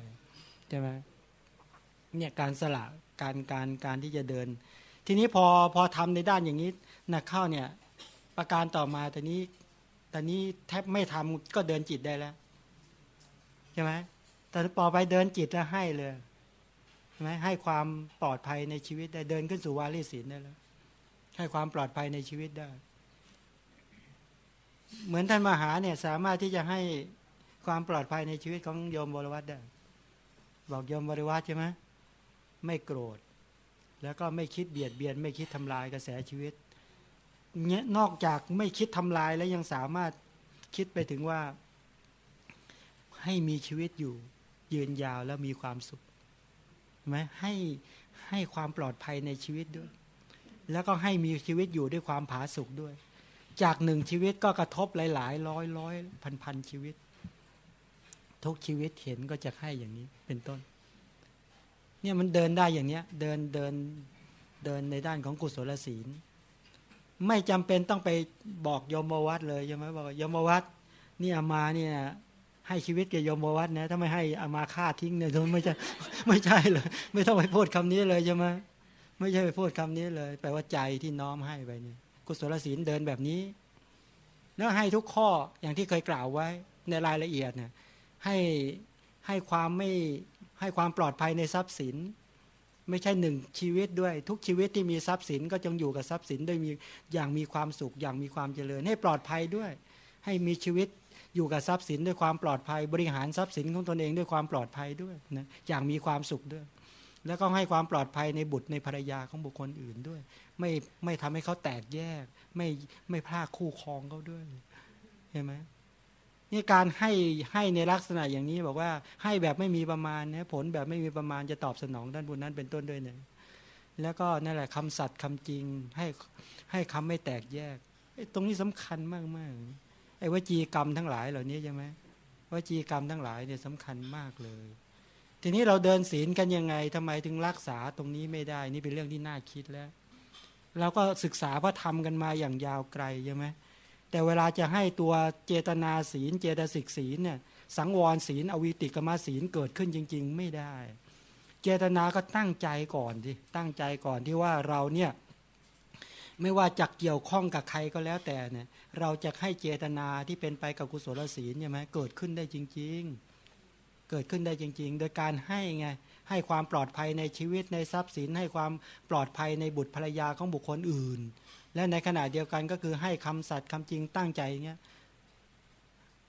ใช่ไหม เนี่ยการสละการการการที่จะเดิน ทีนี้พอพอทำในด้านอย่างนี้นักเข้าเนี่ยประการต่อมาตอนนี้ตอนนี้แทบไม่ทำก็เดินจิตได้แล้วใช่ไหมแต่พอไปเดินจิตแล้วให้เลยใช่ไหมให้ความปลอดภัยในชีวิตได้เดินขึ้นสู่วาลีศีลได้แล้วให้ความปลอดภัยในชีวิตได้ เหมือนท่านมหาเนี่ยสามารถที่จะให้ความปลอดภัยในชีวิตของโยมบริวัตได้ บอกโยมบริวัตใช่ไหม ไม่โกรธ แล้วก็ไม่คิดเบียดเบียน ไม่คิดทำลายกระแสชีวิตเนี้ยนอกจากไม่คิดทำลายแล้วยังสามารถคิดไปถึงว่า ให้มีชีวิตอยู่ ยืนยาวแล้วมีความสุขไหมให้ให้ความปลอดภัยในชีวิตด้วย แล้วก็ให้มีชีวิตอยู่ด้วยความผาสุกด้วย จากหนึ่งชีวิตก็กระทบหลาย ๆ ร้อยร้อยพันพันชีวิต ทุกชีวิตเห็นก็จะให้อย่างนี้เป็นต้น เนี่ยมันเดินได้อย่างเนี้ยเดินเดินเดินในด้านของกุศลศีล ไม่จำเป็นต้องไปบอกยมวัดเลยใช่ไหมบอกยมวัดนี่อามาเนี่ยให้ชีวิตแกยมวัดนะถ้าไม่ให้อามาฆ่าทิ้งเนี่ยไม่ใช่ไม่ใช่เลยไม่ต้องไปพูดคำนี้เลยใช่ไหมไม่ใช่ไปพูดคำนี้เลย แปลว่าใจที่น้อมให้ไปเนี่ยกุศลศีลเดินแบบนี้แล้วให้ทุกข้ออย่างที่เคยกล่าวไว้ในรายละเอียดเนี่ยให้ ให้ความไม่ให้ความปลอดภัยในทรัพย์สิน ไม่ใช่หนึ่งชีวิตด้วย ทุกชีวิตที่มีทรัพย์สินก็จงอยู่กับทรัพย์สินด้วยมีอย่างมีความสุขอย่างมีความเจริญ ให้ปลอดภัยด้วย ให้มีชีวิตอยู่กับทรัพย์สินด้วยความปลอดภัย บริหารทรัพย์สินของตนเองด้วยความปลอดภัยด้วยนะอย่างมีความสุขด้วย แล้วก็ให้ความปลอดภัยในบุตรในภรรยาของบุคคลอื่นด้วย ไม่ไม่ทำให้เขาแตกแยก ไม่ไม่พลาดคู่ครองเขาด้วยเห็นไหม นี่การให้ให้ในลักษณะอย่างนี้บอกว่าให้แบบไม่มีประมาณนะผลแบบไม่มีประมาณจะตอบสนองด้านบุญนั้นเป็นต้นด้วยเนี่ยแล้วก็นั่นแหละคำสัตย์คำจริงให้ให้คำไม่แตกแยกตรงนี้สำคัญมากมากไอ้วจีกรรมทั้งหลายเหล่านี้ใช่ไหมวจีกรรมทั้งหลายเนี่ยสำคัญมากเลย ทีนี้เราเดินศีลกันยังไงทำไมถึงรักษาตรงนี้ไม่ได้ นี่เป็นเรื่องที่น่าคิดแล้ว เราก็ศึกษาพระธรรมกันมาอย่างยาวไกลใช่ไหม แต่เวลาจะให้ตัวเจตนาศีล เจตสิกศีลเนี่ยสังวรศีลอวิติกรรมศีลเกิดขึ้นจริง ๆ ไม่ได้ เจตนาก็ตั้งใจก่อนดิตั้งใจก่อนที่ว่าเราเนี่ยไม่ว่าจะเกี่ยวข้องกับใครก็แล้วแต่เนี่ยเราจะให้เจตนาที่เป็นไปกับกุศลศีลใช่ไหมเกิดขึ้นได้จริง ๆ เกิดขึ้นได้จริง ๆ โดยการให้ไงให้ความปลอดภัยในชีวิตในทรัพย์สิน ให้ความปลอดภัยในบุตรภรรยาของบุคคลอื่น และในขณะเดียวกันก็คือให้คำสัตย์คำจริงตั้งใจเงี้ย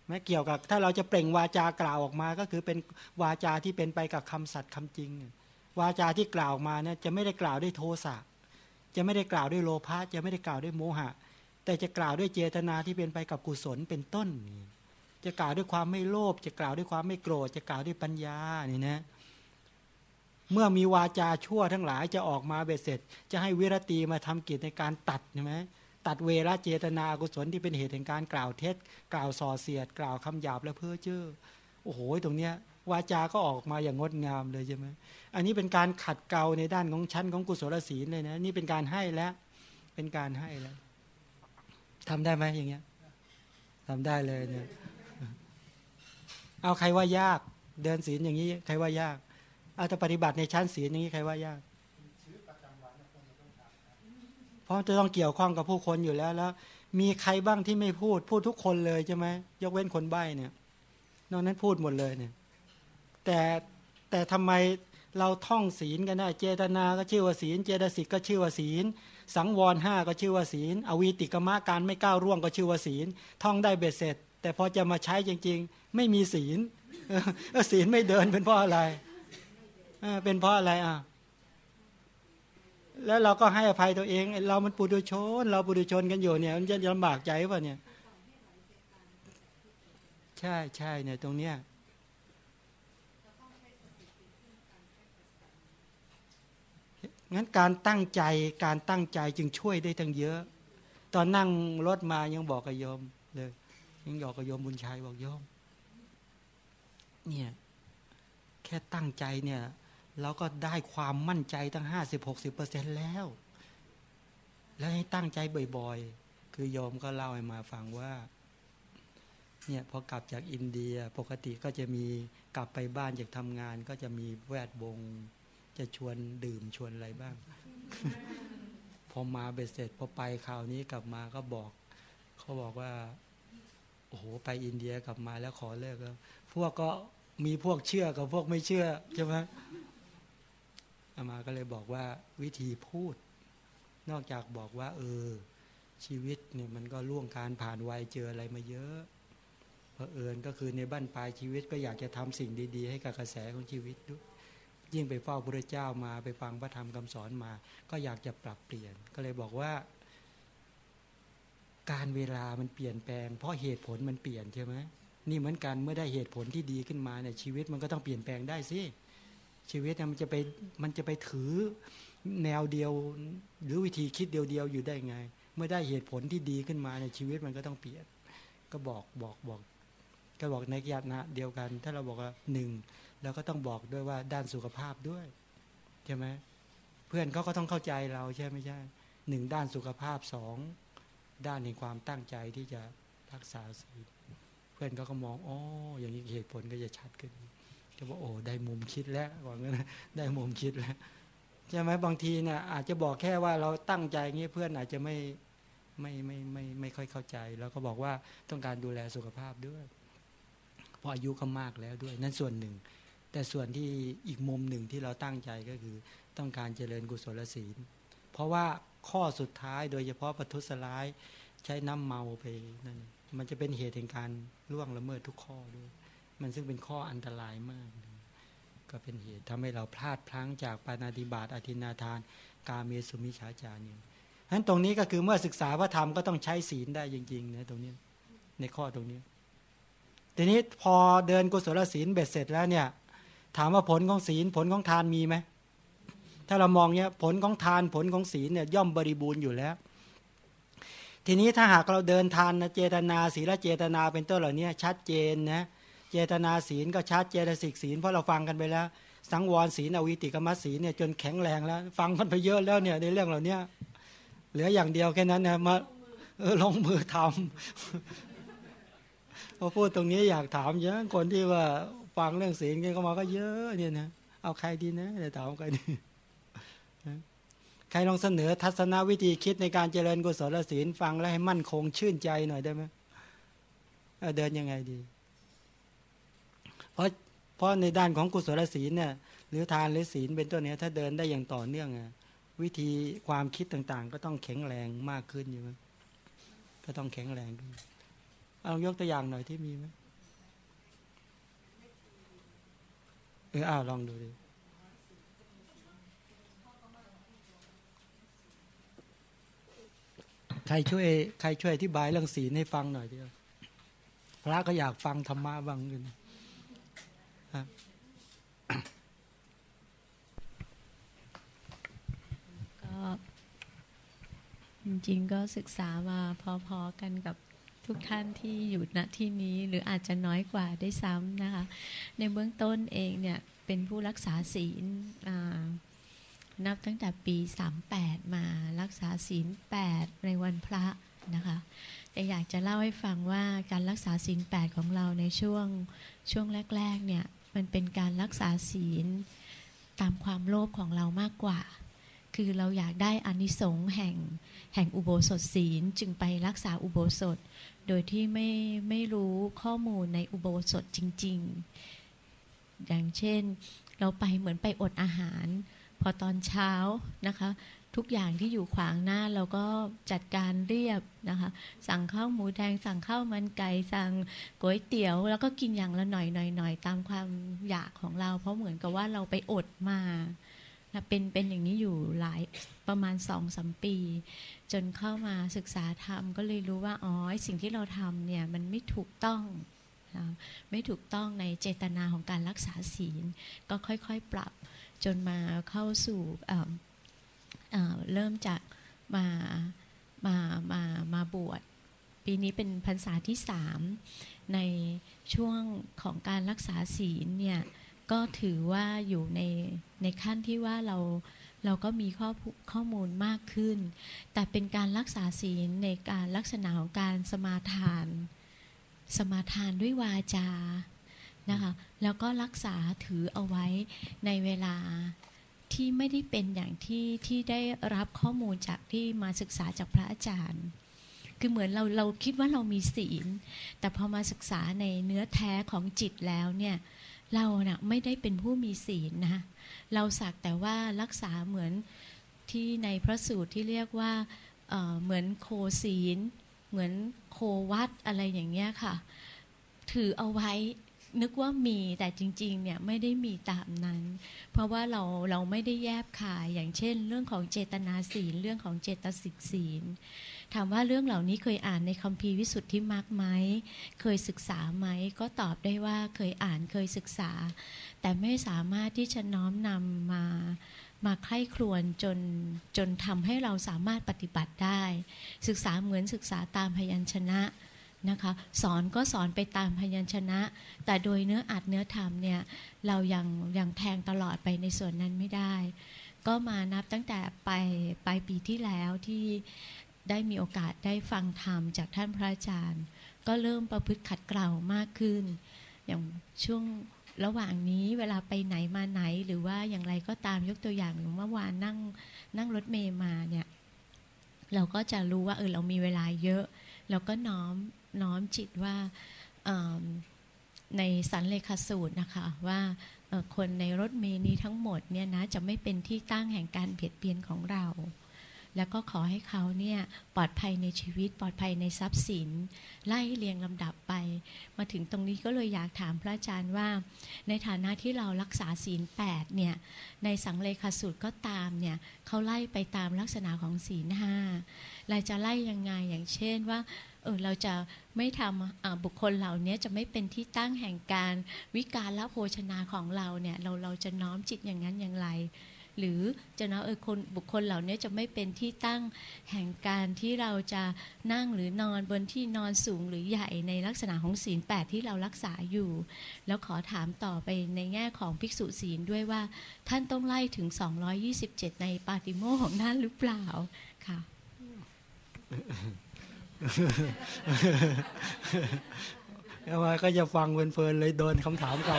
แม้เกี่ยวกับถ้าเราจะเปล่งวาจากล่าวออกมา ก็คือเป็นวาจาที่เป็นไปกับคำสัตย์คำจริง วาจาที่กล่าวมาเนี่ยจะไม่ได้กล่าวด้วยโทสะจะไม่ได้กล่าวด้วยโลภะจะไม่ได้กล่าวด้วยโมหะ แต่จะกล่าวด้วยเจตนาที่เป็นไปกับกุศลเป็นต้น จะกล่าวด้วยความไม่โลภจะกล่าวด้วยความไม่โกรธ จะกล่าวด้วยปัญญานี่นะเเมื่อมีวาจาชั่วทั้งหลายจะออกมาเบ็ดเสร็จ จะให้วิรตีมาทำกิจในการตัดใช่ไหมตัดเวรเจตนากุศลที่เป็นเหตุแห่งการกล่าวเท็จ กล่าวส่อเสียด กล่าวคำหยาบและเพ้อเจ้อโอ้โหตรงเนี้ยวาจา ก็ออกมาอย่างงดงามเลยใช่ไหมอันนี้เป็นการขัดเกลาในด้านของชั้นของกุศลศีลเลยนะ นี่เป็นการให้แล้ว เป็นการให้แล้วทำได้ไหมอย่างเงี้ยทำได้เลยเนี่ย เอาใครว่ายาก เดินศีลอย่างนี้ ใครว่ายาก เอาแต่ปฏิบัติในชั้นศีลอย่างนี้ใครว่ายากเพราะจะต้องเกี่ยวข้องกับผู้คนอยู่แล้วแล้ว มีใครบ้างที่ไม่พูดพูดทุกคนเลยใช่ไหมยกเว้นคนใบ้เนี่ย นอกนั้นพูดหมดเลยเนี่ย แต่แต่ทำไมเราท่องศีลกันได้เจตนาก็ชื่อว่าศีล เจตสิกก็ชื่อว่าศีล สังวรห้าก็ชื่อว่าศีล อวีติกมะการไม่ก้าวร่วงก็ชื่อว่าศีล ท่องได้เบ็ดเสร็จ แต่พอจะมาใช้จริง ๆ ไม่มีศีลศีลไม่เดินเป็นเพราะอะไร เป็นเพราะอะไรอะ แล้วเราก็ให้อภัยตัวเอง เรามันปุถุชน เราปุถุชนกันอยู่เนี่ย มันจะลำบากใจป่ะเนี่ย ใช่ใช่เนี่ย ตรงเนี้ยงั้นการตั้งใจการตั้งใจจึงช่วยได้ทั้งเยอะ ตอนนั่งรถมายังบอกกับโยมเลยยังบอกกับโยมบุญชัยบอกโยม เนี่ย แค่ตั้งใจเนี่ย เราก็ได้ความมั่นใจตั้งห้าสิบหกสิบเปอร์เซ็นแล้ว แล้วให้ตั้งใจบ่อยๆ คือโยมก็เล่าให้มาฟังว่า เนี่ยพอกลับจากอินเดียปกติก็จะมีกลับไปบ้านจากทำงาน ก็จะมีแวดวง จะชวนดื่มชวนอะไรบ้าง พอมาเบ็ดเสร็จพอไปคราวนี้กลับมาก็บอก เขาบอกว่า โอ้โห ไปอินเดียกลับมาแล้วขอเลิกแล้ว พวกก็มีพวกเชื่อกับพวกไม่เชื่อใช่ไหม อามาก็เลยบอกว่าวิธีพูด นอกจากบอกว่า เออ ชีวิตเนี่ยมันก็ล่วงการผ่านวัยเจออะไรมาเยอะเพอเอิญก็คือในบ้านปลายชีวิตก็อยากจะทำสิ่งดี ๆ ให้กับกระแสของชีวิตด้วยยิ่งไปเฝ้าพระเจ้ามาไปฟังพระธรรมคำสอนมา ก็อยากจะปรับเปลี่ยน ก็เลยบอกว่า การเวลามันเปลี่ยนแปลง เพราะเหตุผลมันเปลี่ยนใช่ไหมนี่เหมือนกันเมื่อได้เหตุผลที่ดีขึ้นมาเนี่ยชีวิตมันก็ต้องเปลี่ยนแปลงได้สิ ชีวิตมันจะไปมันจะไปถือแนวเดียว หรือวิธีคิดเดียวๆอยู่ได้ไง เมื่อได้เหตุผลที่ดีขึ้นมาเนี่ยชีวิตมันก็ต้องเปลี่ยน ก็บอกบอกบอก ก็บอกในยานะเดียวกัน ถ้าเราบอกว่าหนึ่งเราก็ต้องบอกด้วยว่าด้านสุขภาพด้วยใช่ไหมเพื่อนเขาก็ต้องเข้าใจเราใช่ไม่ใช่หนึ่งด้านสุขภาพสองด้านในความตั้งใจที่จะรักษาศีลเพื่อนเขาก็มองอ๋ออย่างนี้เหตุผลก็จะชัดขึ้น จะบอกโอ้ได้มุมคิดแล้วว่างั้นนะได้มุมคิดแล้วใช่ไหมบางทีเนี่ยอาจจะบอกแค่ว่าเราตั้งใจงี้เพื่อนอาจจะไม่ไม่ไม่ไม่ไม่ค่อยเข้าใจ แล้วก็บอกว่าต้องการดูแลสุขภาพด้วยเพราะอายุก็มากแล้วด้วย นั่นส่วนหนึ่ง แต่ส่วนที่อีกมุมหนึ่งที่เราตั้งใจก็คือต้องการเจริญกุศลศีล เพราะว่าข้อสุดท้ายโดยเฉพาะปทุสร้ายใช้น้ำเมาไปนั่นมันจะเป็นเหตุแห่งการล่วงละเมิดทุกข้อด้วย มันซึ่งเป็นข้ออันตรายมาก ก็เป็นเหตุทำให้เราพลาดพลั้งจากปานาติบาตอธินาทาน กาเมสุมิชาจานี่ฉะนั้นตรงนี้ก็คือเมื่อศึกษาพระธรรมก็ต้องใช้ศีลได้จริงๆนะตรงนี้ในข้อตรงนี้ ทีนี้พอเดินกุศลศีลเบ็ดเสร็จแล้วเนี่ย ถามว่าผลของศีลผลของทานมีไหมถ้าเรามองเนี่ยผลของทานผลของศีลเนี่ยย่อมบริบูรณ์อยู่แล้ว ทีนี้ถ้าหากเราเดินทานนะเจตนาศีลเจตนาเป็นต้นเหล่านี้ชัดเจนนะเจตนาศีลก็ชัดเจตสิกศีลเพราะเราฟังกันไปแล้ว สังวรศีลอวิติกรรมศีลเนี่ยจนแข็งแรงแล้ว ฟังกันไปเยอะแล้วเนี่ยในเรื่องเหล่านี้เหลืออย่างเดียวแค่นั้นนะมาเออลงมือทำพอพูดตรงนี้อยากถามเยอะคนที่ว่าฟังเรื่องศีลกันก็มาก็เยอะเนี่ยนะเอาใครดีนะเดี๋ยวถามใครดีใครลองเสนอทัศนวิธีคิดในการเจริญกุศลศีลฟังแล้วให้มั่นคงชื่นใจหน่อยได้ไหมเดินยังไงดี เพราะในด้านของกุศลศีลเนี่ยหรือทานหรือศีลเป็นตัวเนี้ยถ้าเดินได้อย่างต่อเนื่องอะวิธีความคิดต่างๆ ก็ต้องแข็งแรงมากขึ้นอยู่ไหมก็ต้องแข็งแรงขึ้นเอายกตัวอย่างหน่อยที่มีไหมเอออ้าวลองดูดิใครช่วยใครช่วยอธิบายเรื่องศีลให้ฟังหน่อยเดียวพระก็อยากฟังธรรมะบ้างกัน ครับก็จริงๆก็ศึกษามาพอๆกันกับทุกท่านที่อยู่ณที่นี้หรืออาจจะน้อยกว่าได้ซ้ำนะคะ ในเบื้องต้นเองเนี่ย เป็นผู้รักษาศีลนับตั้งแต่ปี 38 มารักษาศีล 8 ในวันพระนะคะ แต่อยากจะเล่าให้ฟังว่าการรักษาศีล 8 ของเราในช่วงช่วงแรก ๆ เนี่ย มันเป็นการรักษาศีลตามความโลภของเรามากกว่า คือเราอยากได้อานิสงส์แห่งแห่งอุโบสถศีลจึงไปรักษาอุโบสถ โดยที่ไม่ไม่รู้ข้อมูลในอุโบสถจริง ๆ อย่างเช่น เราไปเหมือนไปอดอาหาร พอตอนเช้านะคะ ทุกอย่างที่อยู่ขวางหน้าเราก็จัดการเรียบนะคะ สั่งข้าวหมูแดง สั่งข้าวมันไก่สั่งก๋วยเตี๋ยว แล้วก็กินอย่างละหน่อยหน่อยหน่อยตามความอยากของเรา เพราะเหมือนกับว่าเราไปอดมาเป็นเป็นอย่างนี้อยู่หลายประมาณสองสมปี จนเข้ามาศึกษาธรรมก็เลยรู้ว่าอ๋อสิ่งที่เราทำเนี่ยมันไม่ถูกต้องไม่ถูกต้องในเจตนาของการรักษาศีล ก็ค่อยๆปรับจนมาเข้าสู่ เริ่มจากมามามามาบวชปีนี้เป็นพรรษาที่สามในช่วงของการรักษาศีลเนี่ยก็ถือว่าอยู่ในในขั้นที่ว่าเราเราก็มีข้อข้อมูลมากขึ้น แต่เป็นการรักษาศีลในการลักษณะของการสมาทาน สมาทานด้วยวาจานะคะแล้วก็รักษาถือเอาไว้ในเวลา ที่ไม่ได้เป็นอย่างที่ที่ได้รับข้อมูลจากที่มาศึกษาจากพระอาจารย์ คือเหมือนเราเราคิดว่าเรามีศีล แต่พอมาศึกษาในเนื้อแท้ของจิตแล้วเนี่ยเราเนะ่ะไม่ได้เป็นผู้มีศีลนะเราสักแต่ว่ารักษาเหมือนที่ในพระสูตรที่เรียกว่าเเหมือนโคศีล เหมือนโควัดอะไรอย่างเงี้ยค่ะ ถือเอาไว้ นึกว่ามีแต่จริงๆเนี่ยไม่ได้มีตามนั้น เพราะว่าเราเราไม่ได้แยบขายอย่างเช่น เรื่องของเจตนาศีลเรื่องของเจตสิกศีล ถามว่าเรื่องเหล่านี้เคยอ่านในคัมภีร์วิสุทธิมรรคไหมเคยศึกษาไหมก็ตอบได้ว่าเคยอ่านเคยศึกษา แต่ไม่สามารถที่จะน้อมนำมามาใคร่ครวญจนจนทำให้เราสามารถปฏิบัติได้ ศึกษาเหมือนศึกษาตามพยัญชนะ นะคะ สอนก็สอนไปตามพยัญชนะ แต่โดยเนื้ออัดเนื้อธรรมเนี่ยเรายังยังแทงตลอดไปในส่วนนั้นไม่ได้ ก็มานับตั้งแต่ไปไปปีที่แล้วที่ได้มีโอกาสได้ฟังธรรมจากท่านพระอาจารย์ ก็เริ่มประพฤติขัดเกลามากขึ้น อย่างช่วงระหว่างนี้เวลาไปไหนมาไหนหรือว่าอย่างไรก็ตามยกตัวอย่างเมื่อวานนั่งนั่งรถเมย์มาเนี่ย เราก็จะรู้ว่าเออเรามีเวลาเยอะ เราก็น้อม น้อมจิตว่าในสันเลขาสูตรนะคะว่าคนในรถเมล์นี้ทั้งหมดเนี่ยนะจะไม่เป็นที่ตั้งแห่งการเบียดเบียนของเรา แล้วก็ขอให้เขาเนี่ยปลอดภัยในชีวิตปลอดภัยในทรัพย์สิน ไล่เรียงลำดับไป มาถึงตรงนี้ก็เลยอยากถามพระอาจารย์ว่า ในฐานะที่เรารักษาศีลแปดเนี่ยในสังเลขาสูตรก็ตามเนี่ยเขาไล่ไปตามลักษณะของศีลห้าเราจะไล่ยังไงอย่างเช่นว่า เออเราจะไม่ทำบุคคลเหล่านี้จะไม่เป็นที่ตั้งแห่งการวิการละโภชนาของเราเนี่ยเราเราจะน้อมจิตอย่างนั้นอย่างไร หรือจะน้อเออคนบุคคลเหล่านี้จะไม่เป็นที่ตั้งแห่งการที่เราจะนั่งหรือนอนบนที่นอนสูงหรือใหญ่ในลักษณะของศีลแปดที่เรารักษาอยู่ แล้วขอถามต่อไปในแง่ของภิกษุศีลด้วยว่า ท่านต้องไล่ถึง 227 ในปาติโมของท่านหรือเปล่าค่ะ แล้วมาก็จะฟังเพลินๆเลยโดนคำถามเขา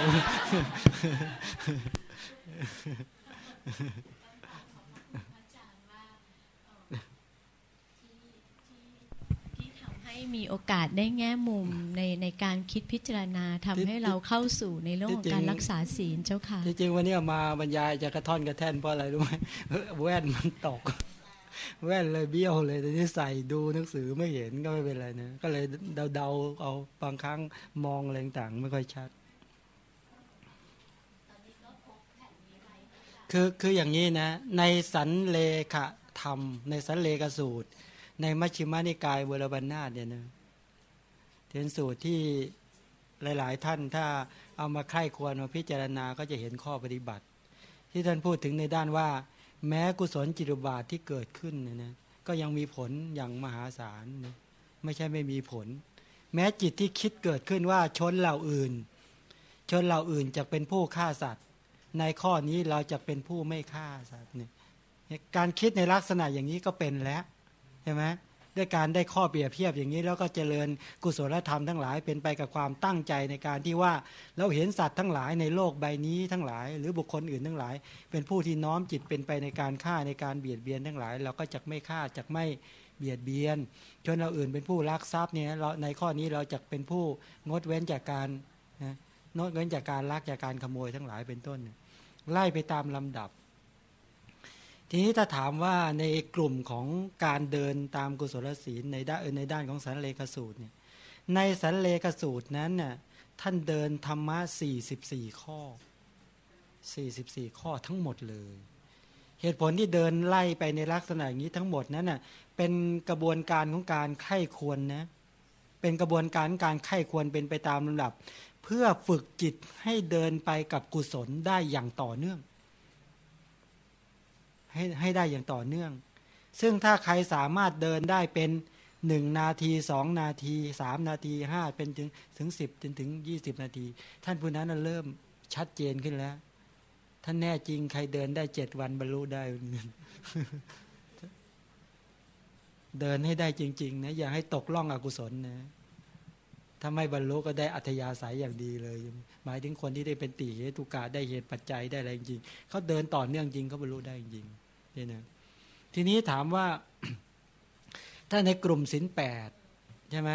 ให้มีโอกาสได้แง่มุมในในการคิดพิจารณาทำให้เราเข้าสู่ในเรื่องของการรักษาศีลเจ้าค่ะ จริงๆวันนี้มาบรรยายจะกระท่อนกระแท่นเพราะอะไรรู้ไหมแว่นมันตก แว่นเลยเบี้ยวเลยแต่นี่ใส่ดูหนังสือไม่เห็นก็ไม่เป็นไรนะก็เลยเดาๆเอาบางครั้งมองอะไรต่างไม่ค่อยชัดคือคืออย่างนี้นะ ในสันเลขธรรม ในสันเลกสูตร ในมัชฌิมานิกายเวรบันนาเนี่ยนะเป็นสูตรที่หลาย ๆ ท่านถ้าเอามาไข้ควรมาพิจารณาก็จะเห็นข้อปฏิบัติ ที่ท่านพูดถึงในด้านว่า แม้กุศลจิตบาทที่เกิดขึ้นเนี่ยนะก็ยังมีผลอย่างมหาศาลนะไม่ใช่ไม่มีผล แม้จิตที่คิดเกิดขึ้นว่าชนเหล่าอื่น ชนเหล่าอื่นจะเป็นผู้ฆ่าสัตว์ ในข้อนี้เราจะเป็นผู้ไม่ฆ่าสัตว์เนี่ยการคิดในลักษณะอย่างนี้ก็เป็นแล้วใช่ไหม ด้วยการได้ข้อเปรียบเทียบอย่างนี้ แล้วก็เจริญกุศลธรรมทั้งหลายเป็นไปกับความตั้งใจในการที่ว่าเราเห็นสัตว์ทั้งหลายในโลกใบนี้ทั้งหลาย หรือบุคคลอื่นทั้งหลาย เป็นผู้ที่น้อมจิตเป็นไปในการฆ่าในการเบียดเบียนทั้งหลาย เราก็จะไม่ฆ่าจะไม่เบียดเบียนจนเราอื่นเป็นผู้รักทรัพย์เนี่ยเราในข้อนี้เราจะเป็นผู้งดเว้นจากการนะงดเว้นจากการลักจากการขโมยทั้งหลายเป็นต้น ไล่ไปตามลำดับ ทีนี้ถ้าถามว่าในกลุ่มของการเดินตามกุศลศีลในด้านในด้านของสันเลขสูตรเนี่ยในสันเลขสูตรนั้นน่ะท่านเดินธรรมะ44 ข้อ 44 ข้อทั้งหมดเลย เหตุผลที่เดินไล่ไปในลักษณะอย่างนี้ทั้งหมดนั้นน่ะเป็นกระบวนการของการไข้ควรนะเป็นกระบวนการการไข้ควรเป็นไปตามลำดับ เพื่อฝึกจิตให้เดินไปกับกุศลได้อย่างต่อเนื่อง ให้ให้ได้อย่างต่อเนื่อง ซึ่งถ้าใครสามารถเดินได้เป็นหนึ่งนาทีสองนาทีสามนาทีห้าเป็นถึงถึงสิบจนถึงยี่สิบนาที ท่านผู้นั้นนะเริ่มชัดเจนขึ้นแล้ว ท่านแน่จริงใครเดินได้เจ็ดวันบรรลุได้ เดินให้ได้จริง ๆ นะ อย่าให้ตกล่องอกุศลนะถ้าไม่บรรลุก็ได้อัธยาศัยอย่างดีเลย หมายถึงคนที่ได้เป็นตีเหตุกาได้เหตุปัจจัยได้อะไรจริงเขาเดินต่อเนื่องจริงเขาบรรลุได้จริง นี่นะทีนี้ถามว่า ถ้าในกลุ่มศีลแปดใช่ไหม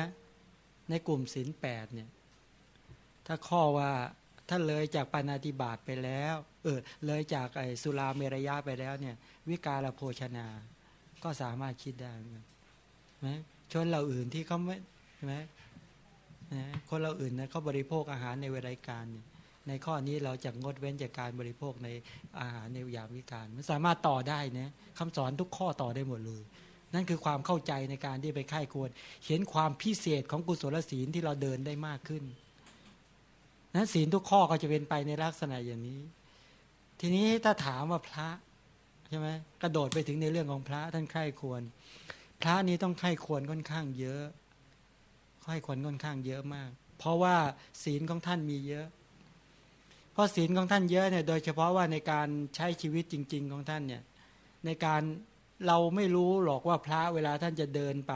ในกลุ่มศีลแปดเนี่ย ถ้าข้อว่าถ้าเลยจากปานาติบาตไปแล้ว เออ เลยจากไอ้สุราเมรยะไปแล้วเนี่ย วิกาลโภชนา ก็สามารถคิดได้ไหมชนเราอื่นที่เขาไม่ใช่ไหมนะคนเราอื่นนะเขาบริโภคอาหารในเวลาการเนี่ย ในข้อนี้เราจะงดเว้นจากการบริโภคในอาหารในยามวิการมันสามารถต่อได้นะคำสอนทุกข้อต่อได้หมดเลย นั่นคือความเข้าใจในการที่ไปค่ายควร เห็นความพิเศษของกุศลศีลที่เราเดินได้มากขึ้นนั้นศีลทุกข้อก็จะเป็นไปในลักษณะอย่างนี้ ทีนี้ถ้าถามว่าพระใช่ไหมกระโดดไปถึงในเรื่องของพระท่านใคร่ควร พระนี้ต้องใคร่ควรค่อนข้างเยอะใคร่ควรค่อนข้างเยอะมาก เพราะว่าศีลของท่านมีเยอะ เพราะศีลของท่านเยอะเนี่ยโดยเฉพาะว่าในการใช้ชีวิตจริง ๆ ของท่านเนี่ยในการเราไม่รู้หรอกว่าพระเวลาท่านจะเดินไป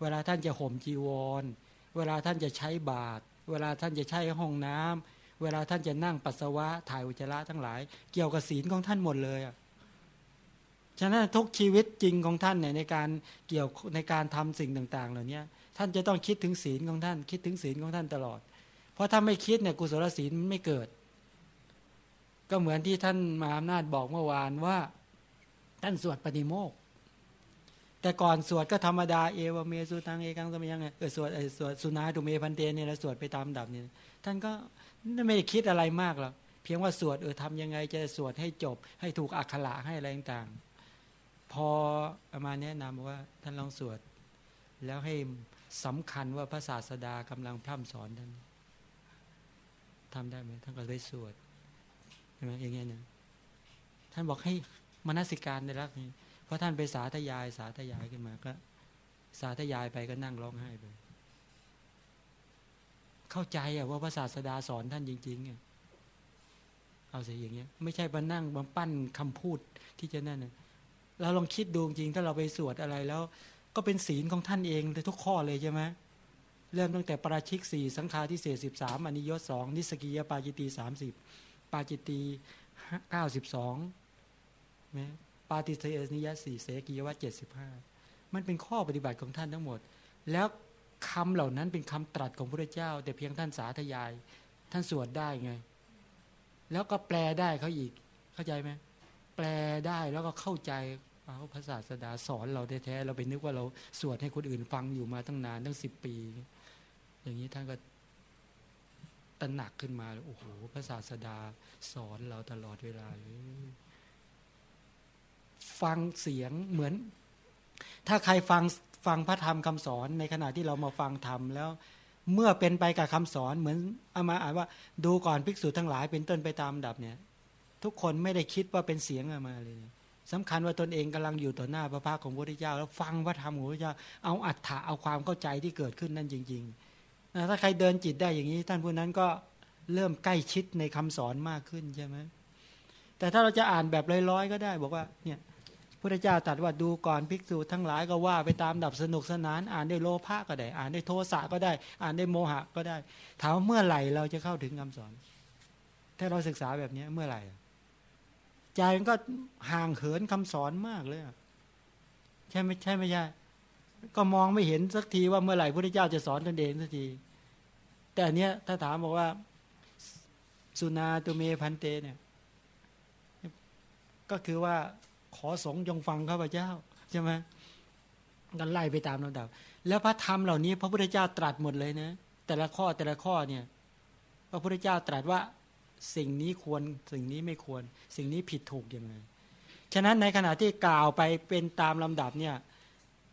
เวลาท่านจะห่มจีวร เวลาท่านจะใช้บาตรเวลาท่านจะใช้ห้องน้ำเวลาท่านจะนั่งปัสสาวะถ่ายอุจจาระทั้งหลาย เกี่ยวกับศีลของท่านหมดเลยอะฉะนั้นทุกชีวิตจริงของท่านเนี่ยในการเกี่ยวในการทำสิ่งต่าง ๆ เหล่านี้ท่านจะต้องคิดถึงศีลของท่าน คิดถึงศีลของท่านตลอด เพราะถ้าไม่คิดเนี่ยกุศลศีลมันไม่เกิด ก็เหมือนที่ท่านมหาอำนาจบอกเมื่อวานว่า ท่านสวดปฏิโมกข์แต่ก่อนสวดก็ธรรมดาเอวเมสุตังเอกังสมยังไงเออสวดไอสวดสุนาตุเมพันเตเนี่ยแล้วสวดไปตามดับเนี่ยท่านก็ไม่ได้คิดอะไรมากหรอกเพียงว่าสวดเออทำยังไงจะสวดให้จบ ให้ถูกอักขระให้อะไรต่างๆ พออามาแนะนำว่าท่านลองสวด แล้วให้สำคัญว่าพระศาสดากำลังพร่ำสอนท่านทำได้ไหมท่านก็เลยสวด ช่ไหมอย่างเงี้ยเนี่ยท่านบอกให้มนสิการในรักนี้เพราะท่านไปสาธยาย สาธยายขึ้นมาก็ สาธยายไปก็นั่งร้องไห้ไปเข้าใจอะว่าพระศาสดาสอนท่านจริงๆอะเอาสิอย่างเงี้ย ไม่ใช่มานั่งมาปั้นคำพูดที่จะนั่นนะเราลองคิดดูจริงถ้าเราไปสวดอะไรแล้ว ก็เป็นศีลของท่านเองเลยทุกข้อเลยใช่ไหมเริ่มตั้งแต่ปราชิกสี่สังฆาทิเศษสิบสามอนิยศสองนิสกิยปาจิตีสามสิบ ปาจิตีเก้าสิบสองไหมปาติเสนิยสี่เสกียวะเจ็ดสิบห้ามันเป็นข้อปฏิบัติของท่านทั้งหมด แล้วคำเหล่านั้นเป็นคำตรัสของพระเจ้า แต่เพียงท่านสาธยาย ท่านสวดได้ไง แล้วก็แปลได้เขาอีกเข้าใจไหมแปลได้แล้วก็เข้าใจเอาภาษาสดาสอนเราแท้ๆเราไปนึกว่าเราสวดให้คนอื่นฟังอยู่มาตั้งนานตั้งสิบปี อย่างนี้ท่านก็ ระหนักขึ้นมาโอ้โหภาษาสดาสอนเราตลอดเวลาเลยฟังเสียงเหมือน ถ้าใครฟังฟังพระธรรมคำสอนในขณะที่เรามาฟังธรรมแล้ว เมื่อเป็นไปกับคำสอนเหมือนเอามาอ่านว่า ดูก่อนภิกษุทั้งหลายเป็นต้นไปตามดับเนี่ย ทุกคนไม่ได้คิดว่าเป็นเสียงออกมาเลยสำคัญว่าตนเองกำลังอยู่ต่อหน้าพระพักของพระพุทธเจ้า แล้วฟังพระธรรมของพระพุทธเจ้าเอาอัฏฐะเอาความเข้าใจที่เกิดขึ้นนั่นจริง ๆ ถ้าใครเดินจิตได้อย่างนี้ ท่านผู้นั้นก็เริ่มใกล้ชิดในคำสอนมากขึ้นใช่ไหมแต่ถ้าเราจะอ่านแบบลอยๆก็ได้ บอกว่าเนี่ยพุทธเจ้าตรัสว่าดูก่อนภิกษุทั้งหลายก็ว่าไปตามดับสนุกสนาน อ่านได้โลภะก็ได้ อ่านได้โทสะก็ได้ อ่านได้โมหะก็ได้ถามว่าเมื่อไหร่เราจะเข้าถึงคำสอน ถ้าเราศึกษาแบบนี้เมื่อไหร่ใจมันก็ห่างเหินคำสอนมากเลยใช่ไม่ใช่ไม่ใช่ก็มองไม่เห็นสักทีว่าเมื่อไหร่พระเจ้าจะสอนตนเองสักที แต่อันเนี้ยถ้าถามบอกว่า สุนาตุเมพันเตเนี่ย ก็คือว่าขอสงจงฟังข้าพเจ้าใช่ไหมกันไล่ไปตามลำดับ แล้วพระธรรมเหล่านี้ พระพุทธเจ้าตรัสหมดเลยนะแต่ละข้อแต่ละข้อเนี่ย พระพุทธเจ้าตรัสว่าสิ่งนี้ควรสิ่งนี้ไม่ควร สิ่งนี้ผิดถูกยังไงฉะนั้นในขณะที่กล่าวไปเป็นตามลำดับเนี่ย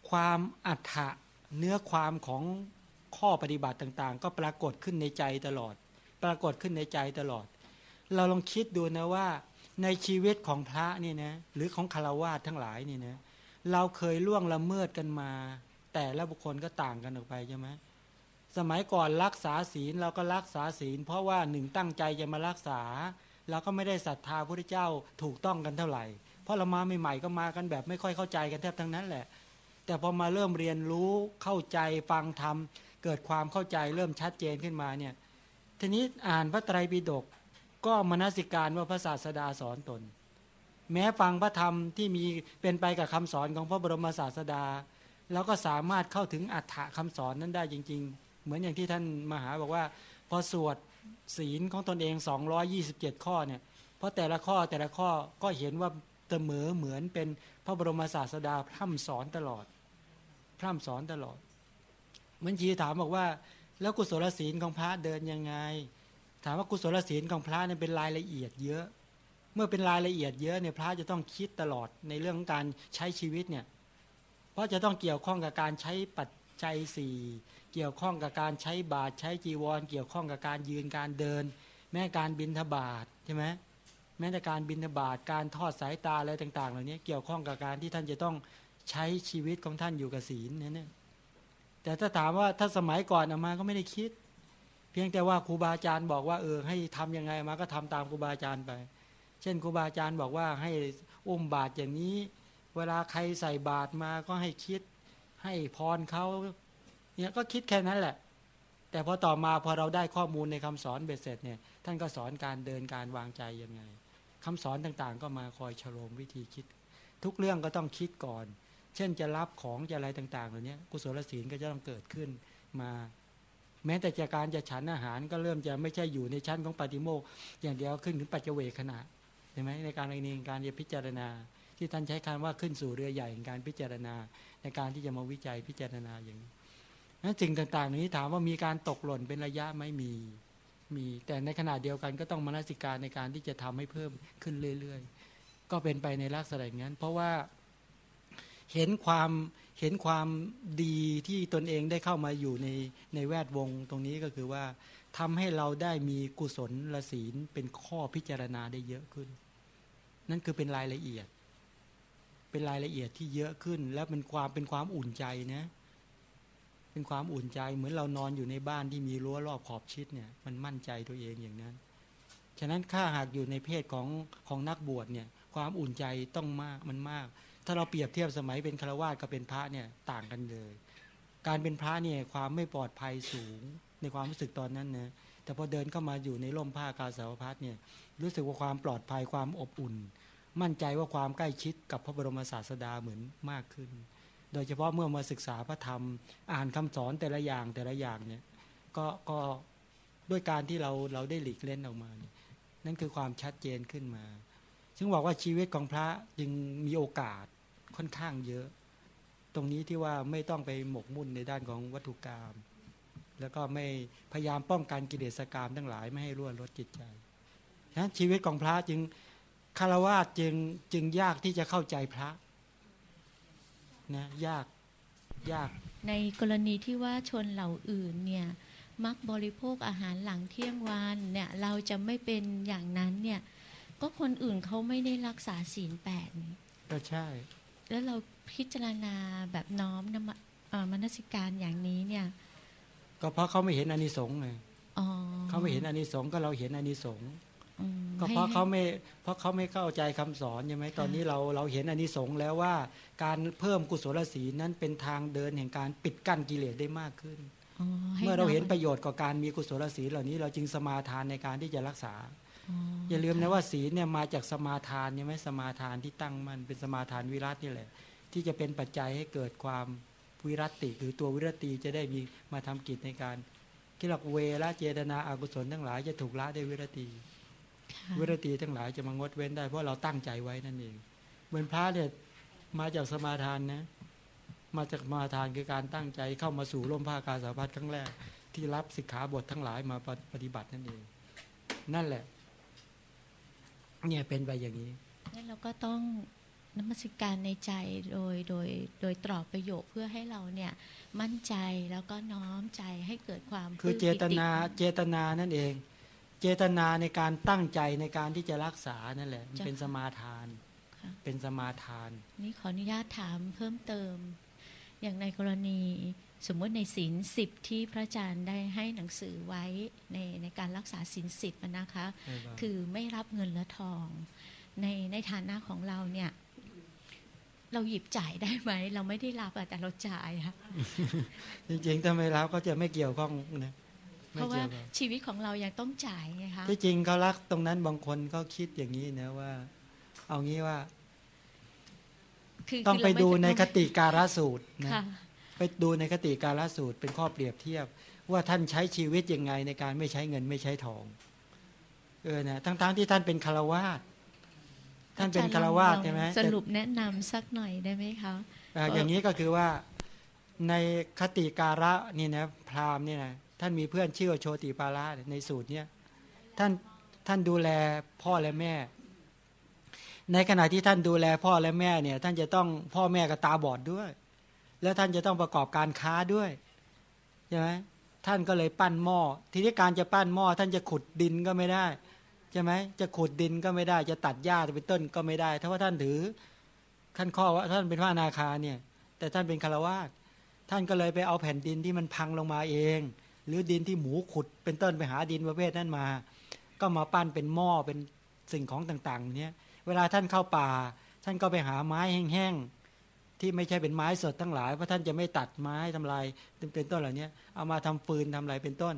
ความอัฏฐะเนื้อความของ ข้อปฏิบัติต่างๆ ก็ปรากฏขึ้นในใจตลอด ปรากฏขึ้นในใจตลอด เราลองคิดดูนะว่า ในชีวิตของพระนี่นะหรือของคารวาสทั้งหลายนี่นะเราเคยล่วงละเมิดกันมา แต่ละบุคคลก็ต่างกันออกไปใช่ไหมสมัยก่อนรักษาศีลเราก็รักษาศีล เพราะว่าหนึ่งตั้งใจจะมารักษาเราก็ไม่ได้ศรัทธาพระเจ้าถูกต้องกันเท่าไหร่ เพราะเรามาใหม่ๆก็มากันแบบไม่ค่อยเข้าใจกันแทบทั้งนั้นแหละ แต่พอมาเริ่มเรียนรู้เข้าใจฟังธรรม เกิดความเข้าใจเริ่มชัดเจนขึ้นมาเนี่ยทีนี้อ่านพระไตรปิฎกก็มนสิการว่าพระศาสดาสอนตน แม้ฟังพระธรรมที่มีเป็นไปกับคำสอนของพระบรมศาสดา แล้วก็สามารถเข้าถึงอัฏฐะคำสอนนั้นได้จริง ๆ เหมือนอย่างที่ท่านมหาบอกว่า พอสวดศีลของตนเอง 227 ข้อเนี่ยเพราะแต่ละข้อแต่ละข้อก็เห็นว่าเสมอเหมือนเป็นพระบรมศาสดาพร่ำสอนตลอด พร่ำสอนตลอด มันจีถามบอกว่า แล้วกุศลศีลของพระเดินยังไง ถามว่ากุศลศีลของพระเนี่ยเป็นรายละเอียดเยอะ เมื่อเป็นรายละเอียดเยอะเนี่ยพระจะต้องคิดตลอดในเรื่องของการใช้ชีวิตเนี่ยเพราะจะต้องเกี่ยวข้องกับการใช้ปัจจัยสี่เกี่ยวข้องกับการใช้บาตรใช้จีวร เกี่ยวข้องกับการยืนการเดิน แม้การบินทบาทใช่ไหมแม้แต่การบินทบาทการทอดสายตาอะไรต่าง ๆ เหล่านี้เกี่ยวข้องกับการที่ท่านจะต้องใช้ชีวิตของท่านอยู่กับศีลเนี่ย แต่ถ้าถามว่าถ้าสมัยก่อนอามาก็ไม่ได้คิด เพียงแต่ว่าครูบาอาจารย์บอกว่าเออให้ทํำยังไงมาก็ทำตามครูบาอาจารย์ไป เช่นครูบาอาจารย์บอกว่าให้อุ้มบาตรอย่างนี้ เวลาใครใส่บาตรมาก็ให้คิด ให้พรเขาเนี่ยก็คิดแค่นั้นแหละ แต่พอต่อมาพอเราได้ข้อมูลในคำสอนเบ็ดเสร็จเนี่ยท่านก็สอนการเดินการวางใจยังไงคำสอนต่างๆ ก็มาคอยชโลมวิธีคิด ทุกเรื่องก็ต้องคิดก่อน เช่นจะรับของจะอะไรต่างๆเหล่านี้กุศลศีลก็จะต้องเกิดขึ้นมา แม้แต่จากการจะฉันอาหารก็เริ่มจะไม่ใช่อยู่ในชั้นของปฏิโมกข์อย่างเดียวขึ้นถึงปัจเจเวขณะใช่ไหมในการในการจะพิจารณา ที่ท่านใช้คำว่าขึ้นสู่เรือใหญ่ในการพิจารณา ในการที่จะมาวิจัยพิจารณาอย่างนี้นั้นสิ่งต่างๆนี้ถามว่ามีการตกหล่นเป็นระยะไม่มีมี แต่ในขณะเดียวกันก็ต้องมนสิการในการที่จะทำให้เพิ่มขึ้นเรื่อย ๆ ก็เป็นไปในลักษณะอย่างนั้น เพราะว่า เห็นความเห็นความดีที่ตนเองได้เข้ามาอยู่ในในแวดวงตรงนี้ก็คือว่าทำให้เราได้มีกุศลละศีลเป็นข้อพิจารณาได้เยอะขึ้น นั่นคือเป็นรายละเอียด เป็นรายละเอียดที่เยอะขึ้น และเป็นความเป็นความอุ่นใจนะเป็นความอุ่นใจเหมือนเรานอนอยู่ในบ้านที่มีรั้วรอบขอบชิดเนี่ยมันมั่นใจตัวเองอย่างนั้น ฉะนั้นข้าหากอยู่ในเพศของของนักบวชเนี่ยความอุ่นใจต้องมากมันมาก ถ้าเราเปรียบเทียบสมัยเป็นฆราวาสกับเป็นพระเนี่ยต่างกันเลย การเป็นพระเนี่ยความไม่ปลอดภัยสูงในความรู้สึกตอนนั้นนะแต่พอเดินเข้ามาอยู่ในร่มผ้ากาสาวพัดเนี่ยรู้สึกว่าความปลอดภัยความอบอุ่น มั่นใจว่าความใกล้ชิดกับพระบรมศาสดาเหมือนมากขึ้น โดยเฉพาะเมื่อมาศึกษาพระธรรม อ่านคำสอนแต่ละอย่างแต่ละอย่างเนี่ยก็ก็ด้วยการที่เราเราได้หลีกเล่นออกมาเนี่ยนั่นคือความชัดเจนขึ้นมา ซึ่งบอกว่าชีวิตของพระจึงมีโอกาสค่อนข้างเยอะ ตรงนี้ที่ว่าไม่ต้องไปหมกมุ่นในด้านของวัตถุกรรมแล้วก็ไม่พยายามป้องกันกิเลสกรรมทั้งหลายไม่ให้ร่วนลดจิตใจฉะนั้นชีวิตของพระจึงคารวะจึงจึงยากที่จะเข้าใจพระนะยากยาก ในกรณีที่ว่าชนเหล่าอื่นเนี่ยมักบริโภคอาหารหลังเที่ยงวันเนี่ยเราจะไม่เป็นอย่างนั้นเนี่ย ก็คนอื่นเขาไม่ได้รักษาศีลแปดนี่ก็ใช่ แล้วเราพิจารณาแบบน้อมนมเอ่อมนสิการอย่างนี้เนี่ย ก็เพราะเขาไม่เห็นอานิสงส์ไงอ๋อเขาไม่เห็นอานิสงส์ก็เราเห็นอานิสงส์อืมก็ให้เพราะเขาให้ไม่เพราะเขาไม่เข้าใจคำสอนใช่ไหมตอนนี้เราเราเห็นอานิสงส์แล้วว่าการเพิ่มกุศลศีลนั้นเป็นทางเดินแห่งการปิดกั้นกิเลสได้มากขึ้นอ๋อให้เมื่อเราเห็นน้ประโยชน์กับการมีกุศลศีลเหล่านี้ เราจึงสมาทานในการที่จะรักษา อ๋ออย่าลืมนะว่าศีลเนี่ยมาจากสมาทานใช่ไหมสมาทานที่ตั้งมันเป็นสมาทานวิรัตนี่แหละ ที่จะเป็นปัจจัยให้เกิดความวิรัติคือตัววิรติจะได้มีมาทำกิจในการที่หลักเวละเจตนาอากุศลทั้งหลายจะถูกละด้วยวิรติค่ะวิรติทั้งหลายจะมางดเว้นได้เพราะเราตั้งใจไว้นั่นเองเหมือนพระเนี่ยมาจากสมาทานนะ มาจากสมาทานคือการตั้งใจเข้ามาสู่ร่มผ้ากาสาวพัดครั้งแรก ที่รับสิกขาบททั้งหลายมาปฏิบัตินั่นเอง นั่นแหละ เนี่ยเป็นไปอย่างนี้งั้นเราก็ต้องนมัสการในใจโดยโดยโดยตรอกประโยคเพื่อให้เราเนี่ยมั่นใจแล้วก็น้อมใจให้เกิดความคือปลื้มเจตนาปิติเจตนานั่นเอง เจตนาในการตั้งใจในการที่จะรักษานั่นแหละมันเป็นสมาทานค่ะเป็นสมาทาน นี่ขออนุญาตถามเพิ่มเติม อย่างในกรณี สมมติในศีลสิบที่พระอาจารย์ได้ให้หนังสือไว้ในในการรักษาศีลสิบอะนะคะ คือไม่รับเงินและทอง ในในฐานะของเราเนี่ย เราหยิบจ่ายได้ไหม เราไม่ได้รับอะแต่เราจ่ายค่ะจริงๆถ้าไม่รับก็จะไม่เกี่ยวข้องนะเพไม่ราะว่าเกี่ยวกับชีวิตของเรายังต้องจ่ายไงคะที่จริงเขารักตรงนั้นบางคนก็คิดอย่างนี้นะว่า เอางี้ว่าคือต้องคืไปเราม่ดูในคติการสูตรนะค่ะ ไปดูในคติการสูตรเป็นข้อเปรียบเทียบ ว่าท่านใช้ชีวิตยังไงในการไม่ใช้เงินไม่ใช้ทองเออนะทั้งๆที่ท่านเป็นคารวาสท่านเป็นคารวาสใช่ไหมสรุปแนะนำสักหน่อยได้ไหมคะแต่อ่าอย่างนี้ก็คือว่าในคติการะนี่นะพราหมณ์นี่นะท่านมีเพื่อนชื่อว่าโชติปาระในสูตรเนี้ยท่านท่านดูแลพ่อและแม่ ในขณะที่ท่านดูแลพ่อและแม่เนี่ย ท่านจะต้องพ่อแม่ก็ตาบอดด้วย แล้วท่านจะต้องประกอบการค้าด้วยใช่ไหมท่านก็เลยปั้นหม้อ ทีนี้การจะปั้นหม้อท่านจะขุดดินก็ไม่ได้ใช่ไหมจะขุดดินก็ไม่ได้ จะตัดหญ้าจะเป็นต้นก็ไม่ได้ถ้าว่าท่านถือขั้นข้อว่าท่านเป็นพระนาคาเนี่ย แต่ท่านเป็นคารวาสท่านก็เลยไปเอาแผ่นดินที่มันพังลงมาเอง หรือดินที่หมูขุดเป็นต้นไปหาดินประเภทนั้นมา ก็มาปั้นเป็นหม้อเป็นสิ่งของต่างๆ เนี่ย เวลาท่านเข้าป่า ท่านก็ไปหาไม้แห้งๆ ที่ไม่ใช่เป็นไม้สดทั้งหลายเพราะท่านจะไม่ตัดไม้ทำลายเป็นต้นเหล่านี้เอามาทำฟืนทำอะไรเป็นต้น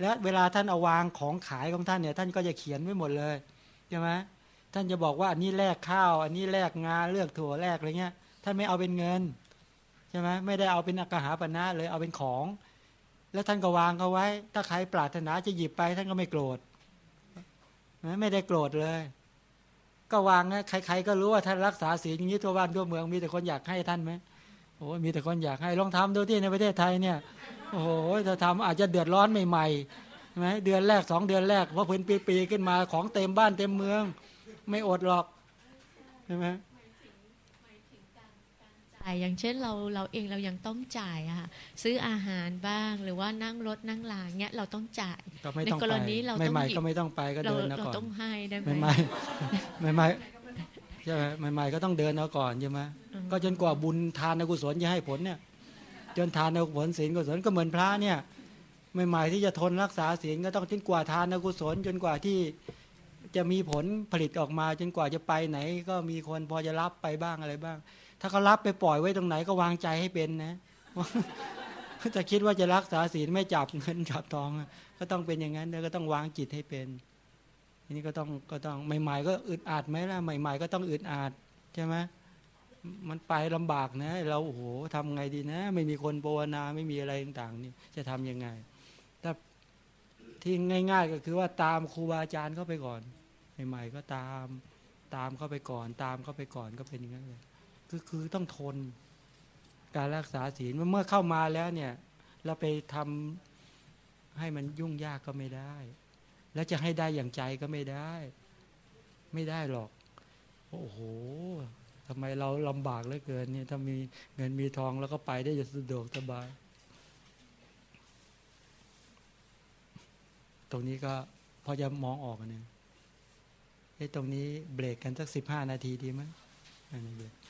และเวลาท่านเอาวางของขายของท่านเนี่ยท่านก็จะเขียนไว้หมดเลยใช่ไหมท่านจะบอกว่าอันนี้แลกข้าว อันนี้แลกงาเลือกถั่วแลกอะไรเงี้ยท่านไม่เอาเป็นเงินใช่ไหมไม่ได้เอาเป็นอกหาปณะเลยเอาเป็นของ แล้วท่านก็วางเขาไว้ ถ้าใครปรารถนาจะหยิบไปท่านก็ไม่โกรธไม่ได้โกรธเลย ก็วางนะใครๆก็รู้ว่าท่านรักษาศีลอย่างนี้ทั่วบ้านทั่วเมืองมีแต่คนอยากให้ท่านไหมโอ้มีแต่คนอยากให้ลองทำดูที่ในประเทศไทยเนี่ยโอ้โหถ้าทำอาจจะเดือดร้อนใหม่ๆใช่ไหมเดือนแรกสองเดือนแรกเพราะพื้นปีๆขึ้นมาของเต็มบ้านเต็มเมือง ไม่อดหรอกใช่ไหมายอย่างเช่นเราเราเองเรายังต้องจ่ายอะค่ะซื้ออาหารบ้างหรือว่านั่งรถนั่งลาเงี้ยเราต้องจ่ายก็ไม่ต้องในกไปรณีเราต้องใหม่หยิบๆก็ไม่ต้องไปก็เราเดินนะเราก่อนต้องให้ได้ไหมใหม่ๆใหม่ๆใช่ไหมใหม่ๆก็ต้องเดินเอาก่อนใช่ไหมอืมก็จนกว่าบุญทานกุศลจะให้ผลเนี่ย จนทานกุศลศีลกุศลก็เหมือนพระเนี่ยใหม่ๆที่จะทนรักษาศีลก็ต้องจนกว่าทานกุศลจนกว่าที่จะมีผลผลิตออกมาจนกว่าจะไปไหน ก็มีคนพอจะรับไปบ้างอะไรบ้าง ถ้าเขารับไปปล่อยไว้ตรงไหนก็วางใจให้เป็นนะจะคิดว่าจะรักษาศีลไม่จับเงินจับทอง ก็ต้องเป็นอย่างนั้นแล้วก็ต้องวางจิตให้เป็นทีนี้ก็ต้องก็ต้องใหม่ๆ ก็อึดอัดไหมล่ะใหม่ ๆ ก็ต้องอึดอัดใช่ไหมมันไปลำบากนะ เราโอ้โหทำไงดีนะ ไม่มีคนภาวนาไม่มีอะไรต่างๆ นี่จะทำยังไงแต่ที่ง่าย ๆ ก็คือว่าตามครูบาอาจารย์เข้าไปก่อนใหม่ๆก็ตาม ตามเข้าไปก่อน ตามเข้าไปก่อนก็เป็นอย่างนั้นเลย คือคือต้องทน การรักษาศีลเมื่อเข้ามาแล้วเนี่ย เราไปทำให้มันยุ่งยากก็ไม่ได้ แล้วจะให้ได้อย่างใจก็ไม่ได้ ไม่ได้หรอก โอ้โหทำไมเราลำบากเหลือเกินเนี่ยถ้ามีเงินมีทองแล้วก็ไปได้อย่างสะดวกสบาย ตรงนี้ก็พอจะมองออกนึงเอ้ตรงนี้เบรกกันสักสิบห้านาทีดีไหมอันนี้เบรก